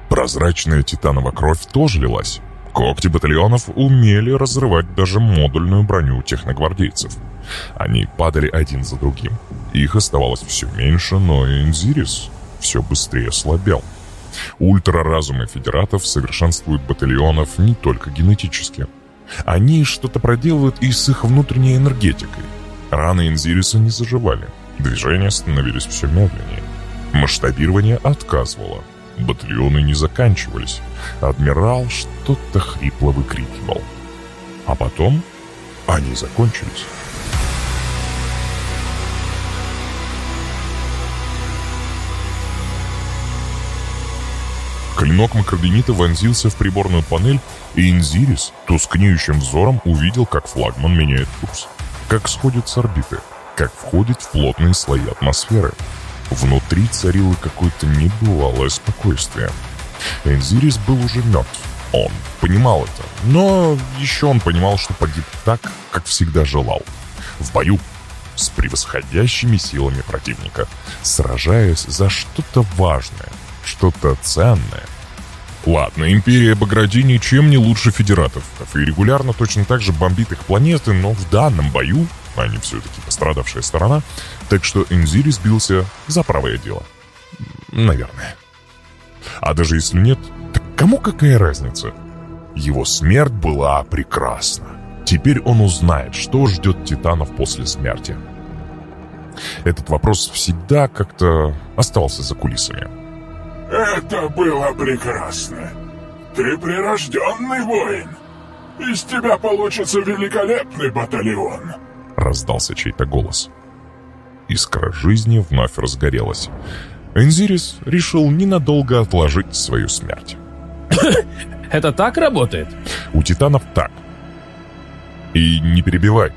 Прозрачная титановая кровь тоже лилась. Когти батальонов умели разрывать даже модульную броню техногвардейцев. Они падали один за другим. Их оставалось все меньше, но Энзирис все быстрее слабел. Ультраразумы федератов совершенствуют батальонов не только генетически. Они что-то проделывают и с их внутренней энергетикой. Раны Энзириса не заживали. Движения становились все медленнее. Масштабирование отказывало. Батальоны не заканчивались. Адмирал что-то хрипло выкрикивал. А потом они закончились. Клинок макроденита вонзился в приборную панель, и Инзирис тускнеющим взором увидел, как флагман меняет курс. Как сходит с орбиты, как входит в плотные слои атмосферы. Внутри царило какое-то небывалое спокойствие. Энзирис был уже мертв. Он понимал это, но еще он понимал, что погиб так, как всегда желал. В бою с превосходящими силами противника, сражаясь за что-то важное, что-то ценное. Ладно, Империя Багради ничем не лучше Федератов, и регулярно точно так же бомбит их планеты, но в данном бою они все-таки пострадавшая сторона, так что Энзири сбился за правое дело. Наверное. А даже если нет, так кому какая разница? Его смерть была прекрасна. Теперь он узнает, что ждет титанов после смерти. Этот вопрос всегда как-то оставался за кулисами. Это было прекрасно. Ты прирожденный воин. Из тебя получится великолепный батальон. Раздался чей-то голос. Искра жизни вновь разгорелась. Энзирис решил ненадолго отложить свою смерть. <coughs> Это так работает? У титанов так. И не перебивай.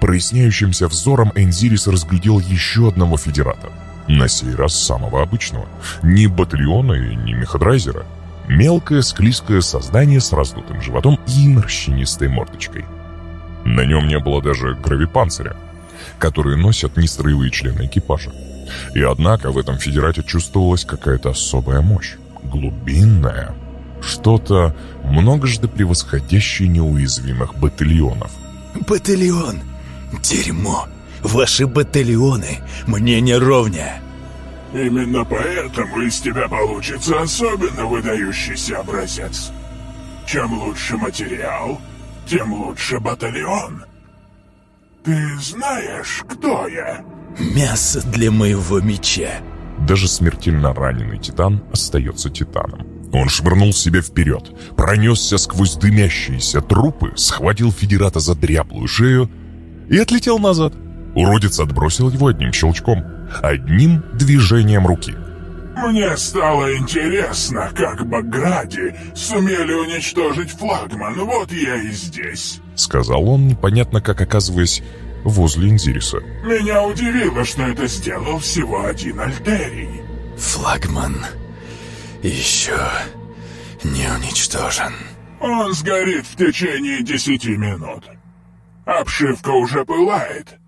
Проясняющимся взором Энзирис разглядел еще одного федерата. На сей раз самого обычного. Ни батальона и ни меходрайзера. Мелкое склизкое создание с раздутым животом и морщинистой мордочкой. На нем не было даже гравипанциря, которые носят нестроевые члены экипажа. И однако в этом федерате чувствовалась какая-то особая мощь. Глубинная. Что-то многожды превосходящее неуязвимых батальонов. Батальон? Дерьмо. Ваши батальоны мне не ровня. Именно поэтому из тебя получится особенно выдающийся образец. Чем лучше материал, тем лучше батальон. Ты знаешь, кто я? Мясо для моего меча. Даже смертельно раненый титан остается титаном. Он швырнул себя вперед, пронесся сквозь дымящиеся трупы, схватил Федерата за дряблую шею и отлетел назад. Уродец отбросил его одним щелчком, одним движением руки. Мне стало интересно, как Багради сумели уничтожить флагман, вот я и здесь. Сказал он, непонятно как оказываясь возле Инзириса. Меня удивило, что это сделал всего один Альтерий. Флагман еще не уничтожен. Он сгорит в течение десяти минут. Обшивка уже пылает.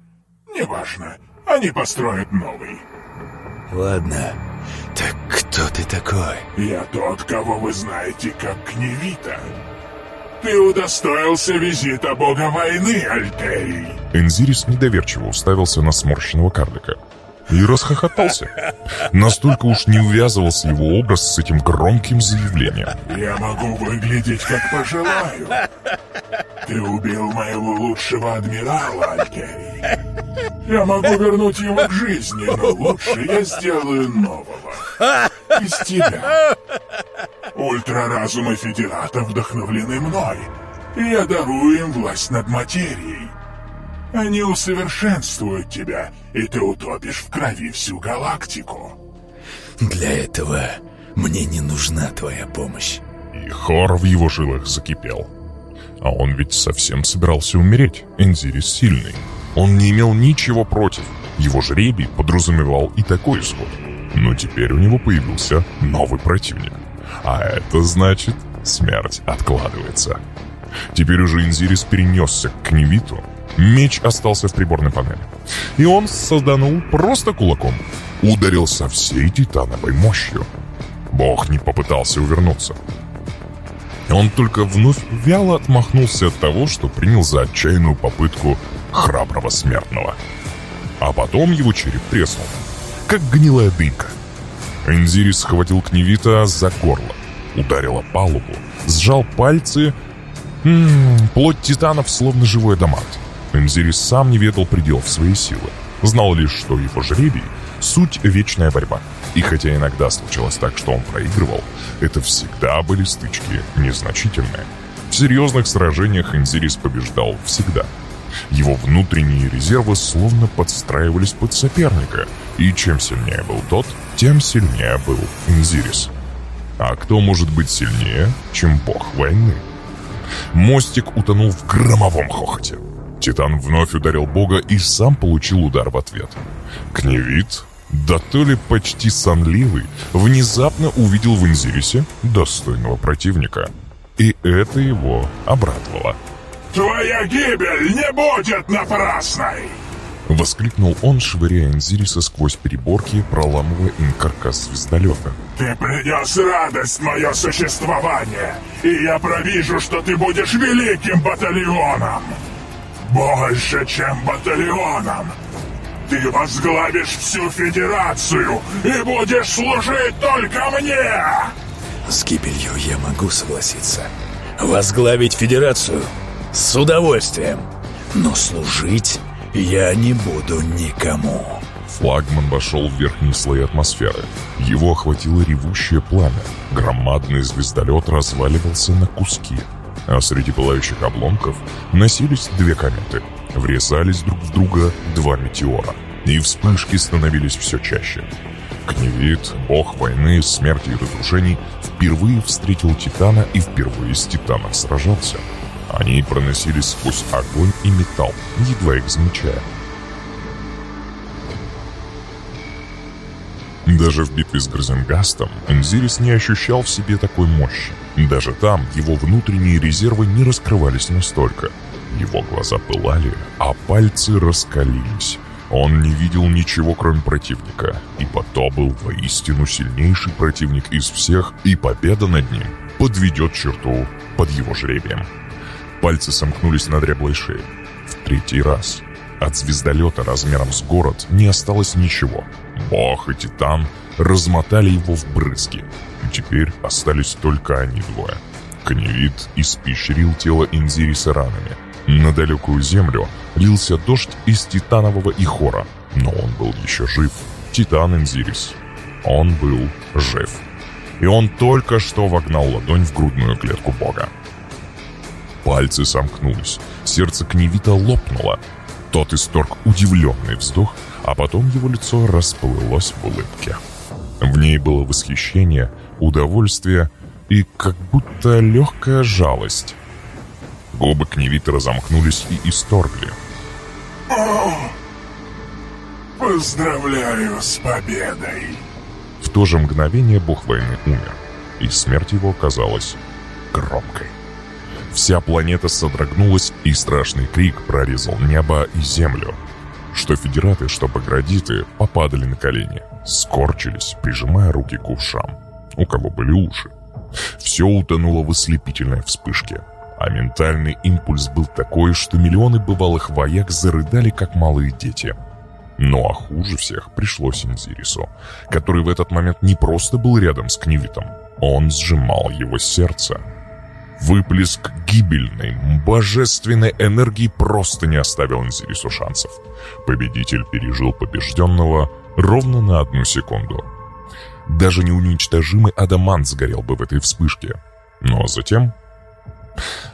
Неважно, они построят новый. Ладно, так кто ты такой? Я тот, кого вы знаете как Кневита. Ты удостоился визита бога войны, Альтерий. Энзирис недоверчиво уставился на сморщенного карлика и расхохотался. Настолько уж не увязывался его образ с этим громким заявлением. Я могу выглядеть как пожелаю. Ты убил моего лучшего адмирала, Альтерий. Я могу вернуть его к жизни, но лучше я сделаю нового. Из тебя. Ультраразумы Федерата вдохновлены мной, и я дарую им власть над материей. Они усовершенствуют тебя, и ты утопишь в крови всю галактику. Для этого мне не нужна твоя помощь. И хор в его жилах закипел. А он ведь совсем собирался умереть. Энзирис сильный. Он не имел ничего против. Его жребий подразумевал и такой исход. Но теперь у него появился новый противник. А это значит, смерть откладывается. Теперь уже Инзирис перенесся к Кневиту. Меч остался в приборной панели. И он созданул просто кулаком. Ударил со всей титановой мощью. Бог не попытался увернуться. Он только вновь вяло отмахнулся от того, что принял за отчаянную попытку храброго смертного. А потом его череп треснул, как гнилая дынка. Энзирис схватил Кневита за горло, ударил о палубу, сжал пальцы. М -м, плоть титанов словно живой адамант. Энзирис сам не ведал пределов своей силы. Знал лишь, что его жребий — суть вечная борьба. И хотя иногда случалось так, что он проигрывал, это всегда были стычки незначительные. В серьезных сражениях Энзирис побеждал всегда. Его внутренние резервы словно подстраивались под соперника, и чем сильнее был тот, тем сильнее был Инзирис. А кто может быть сильнее, чем бог войны? Мостик утонул в громовом хохоте. Титан вновь ударил бога и сам получил удар в ответ. Кневит, да то ли почти сонливый, внезапно увидел в Инзирисе достойного противника. И это его обрадовало. «Твоя гибель не будет напрасной!» Воскликнул он, швыряя Энзириса сквозь переборки, проламывая им каркас звездолета. «Ты принес радость мое существование, и я провижу, что ты будешь великим батальоном! Больше, чем батальоном! Ты возглавишь всю Федерацию и будешь служить только мне!» С гибелью я могу согласиться. Возглавить Федерацию? С удовольствием. Но служить я не буду никому. Флагман вошел в верхние слои атмосферы. Его охватило ревущее пламя. Громадный звездолет разваливался на куски. А среди пылающих обломков носились две кометы. Врезались друг в друга два метеора. И вспышки становились все чаще. Кневит, бог войны, смерти и разрушений, впервые встретил Титана и впервые с Титаном сражался. Они проносились сквозь огонь и металл, едва их замечая. Даже в битве с Грозенгастом Энзирис не ощущал в себе такой мощи. Даже там его внутренние резервы не раскрывались настолько. Его глаза пылали, а пальцы раскалились. Он не видел ничего, кроме противника, ибо то был воистину сильнейший противник из всех, и победа над ним подведет черту под его жребием. Пальцы сомкнулись на дряблой шее. В третий раз. От звездолета размером с город не осталось ничего. Бог и Титан размотали его в брызги. И теперь остались только они двое. Каневит испещрил тело Инзириса ранами. На далекую землю лился дождь из титанового ихора, но он был еще жив. Титан Инзирис. Он был жив. И он только что вогнал ладонь в грудную клетку бога. Пальцы сомкнулись, сердце Кневита лопнуло. Тот исторг удивленный вздох, а потом его лицо расплылось в улыбке. В ней было восхищение, удовольствие и как будто легкая жалость. Губы Кневита разомкнулись и исторгли. О, поздравляю с победой! В то же мгновение бог войны умер, и смерть его казалась громкой. Вся планета содрогнулась, и страшный крик прорезал небо и землю. Что федераты, что баградиты попадали на колени, скорчились, прижимая руки к ушам. У кого были уши. Все утонуло в ослепительной вспышке. А ментальный импульс был такой, что миллионы бывалых вояк зарыдали, как малые дети. Ну а хуже всех пришлось Инзирису, который в этот момент не просто был рядом с Книвитом, он сжимал его сердце. Выплеск гибельной, божественной энергии просто не оставил Инзирису шансов. Победитель пережил побежденного ровно на одну секунду. Даже неуничтожимый адамант сгорел бы в этой вспышке. Но затем...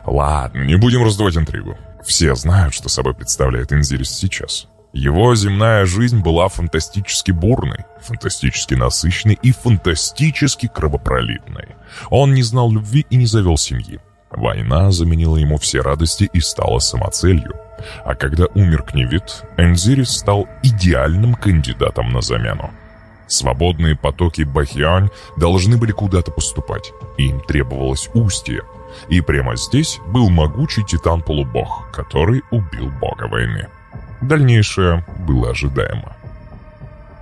Ладно, не будем раздавать интригу. Все знают, что собой представляет Инзирис сейчас. Его земная жизнь была фантастически бурной, фантастически насыщенной и фантастически кровопролитной. Он не знал любви и не завел семьи. Война заменила ему все радости и стала самоцелью. А когда умер Кневит, Энзирис стал идеальным кандидатом на замену. Свободные потоки Бахиань должны были куда-то поступать, и им требовалось устье. И прямо здесь был могучий титан-полубог, который убил бога войны. Дальнейшее было ожидаемо.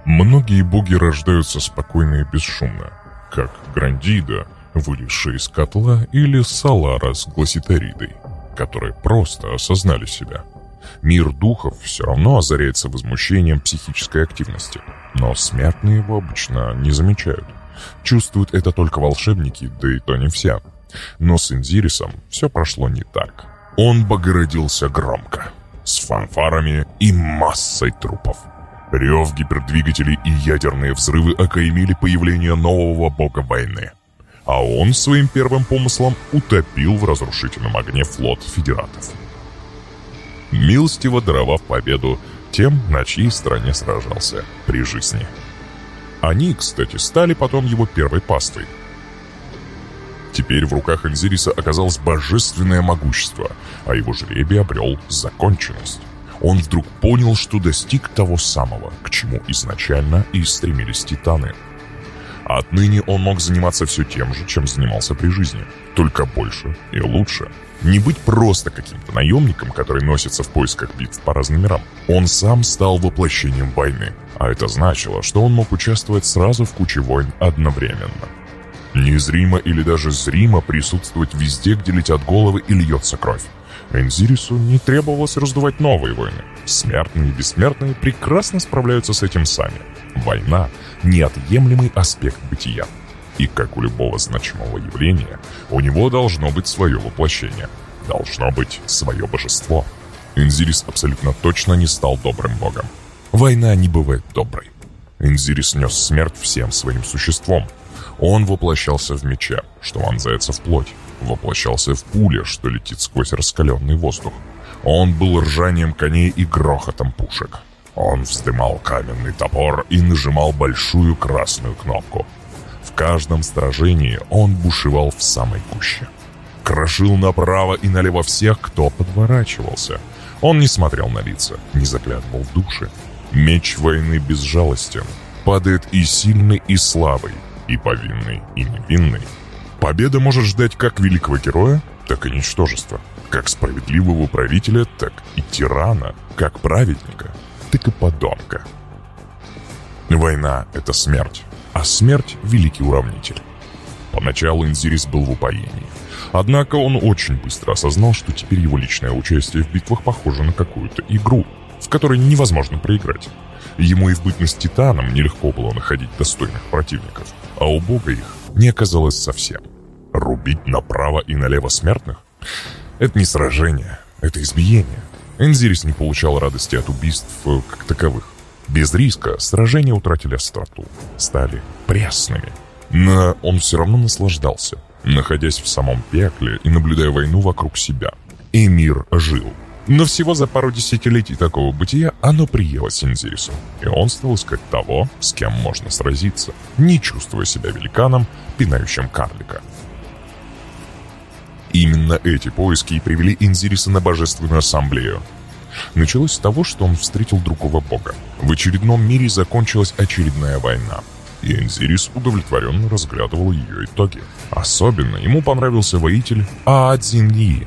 Многие боги рождаются спокойно и бесшумно, как Грандида, вылезшая из котла, или Салара с Гласитаридой, которые просто осознали себя. Мир духов все равно озаряется возмущением психической активности, но смертные его обычно не замечают. Чувствуют это только волшебники, да и то не все. Но с Инзирисом все прошло не так. Он богородился громко с фанфарами и массой трупов. Рев гипердвигателей и ядерные взрывы окаймили появление нового бога войны. А он своим первым помыслом утопил в разрушительном огне флот федератов. Милостиво даровав победу тем, на чьей стороне сражался при жизни. Они, кстати, стали потом его первой пастой – Теперь в руках Эльзириса оказалось божественное могущество, а его жребий обрел законченность. Он вдруг понял, что достиг того самого, к чему изначально и стремились титаны. Отныне он мог заниматься все тем же, чем занимался при жизни, только больше и лучше. Не быть просто каким-то наемником, который носится в поисках битв по разным мирам. Он сам стал воплощением войны, а это значило, что он мог участвовать сразу в куче войн одновременно. Незримо или даже зримо присутствовать везде, где летят головы и льется кровь. Энзирису не требовалось раздувать новые войны. Смертные и бессмертные прекрасно справляются с этим сами. Война – неотъемлемый аспект бытия. И как у любого значимого явления, у него должно быть свое воплощение. должно быть свое божество. Инзирис абсолютно точно не стал добрым богом. Война не бывает доброй. Инзирис нес смерть всем своим существом. Он воплощался в мече, что вонзается в плоть, воплощался в пуле, что летит сквозь раскаленный воздух. Он был ржанием коней и грохотом пушек. Он вздымал каменный топор и нажимал большую красную кнопку. В каждом сражении он бушевал в самой гуще. Крошил направо и налево всех, кто подворачивался. Он не смотрел на лица, не заглядывал в души. Меч войны безжалостен. Падает и сильный, и слабый, и повинный, и невинный. Победа может ждать как великого героя, так и ничтожества. Как справедливого правителя, так и тирана. Как праведника, так и подонка. Война — это смерть, а смерть — великий уравнитель. Поначалу Инзирис был в упоении. Однако он очень быстро осознал, что теперь его личное участие в битвах похоже на какую-то игру, которой невозможно проиграть. Ему и в бытность Титаном нелегко было находить достойных противников, а у бога их не оказалось совсем. Рубить направо и налево смертных? Это не сражение, это избиение. Энзирис не получал радости от убийств э, как таковых. Без риска сражения утратили остроту, стали пресными. Но он все равно наслаждался, находясь в самом пекле и наблюдая войну вокруг себя. И мир жил. Но всего за пару десятилетий такого бытия оно приелось Инзирису, и он стал искать того, с кем можно сразиться, не чувствуя себя великаном, пинающим карлика. Именно эти поиски и привели Инзириса на Божественную Ассамблею. Началось с того, что он встретил другого бога. В очередном мире закончилась очередная война. И Энзирис удовлетворенно разглядывал ее итоги. Особенно ему понравился воитель Аадзиньи,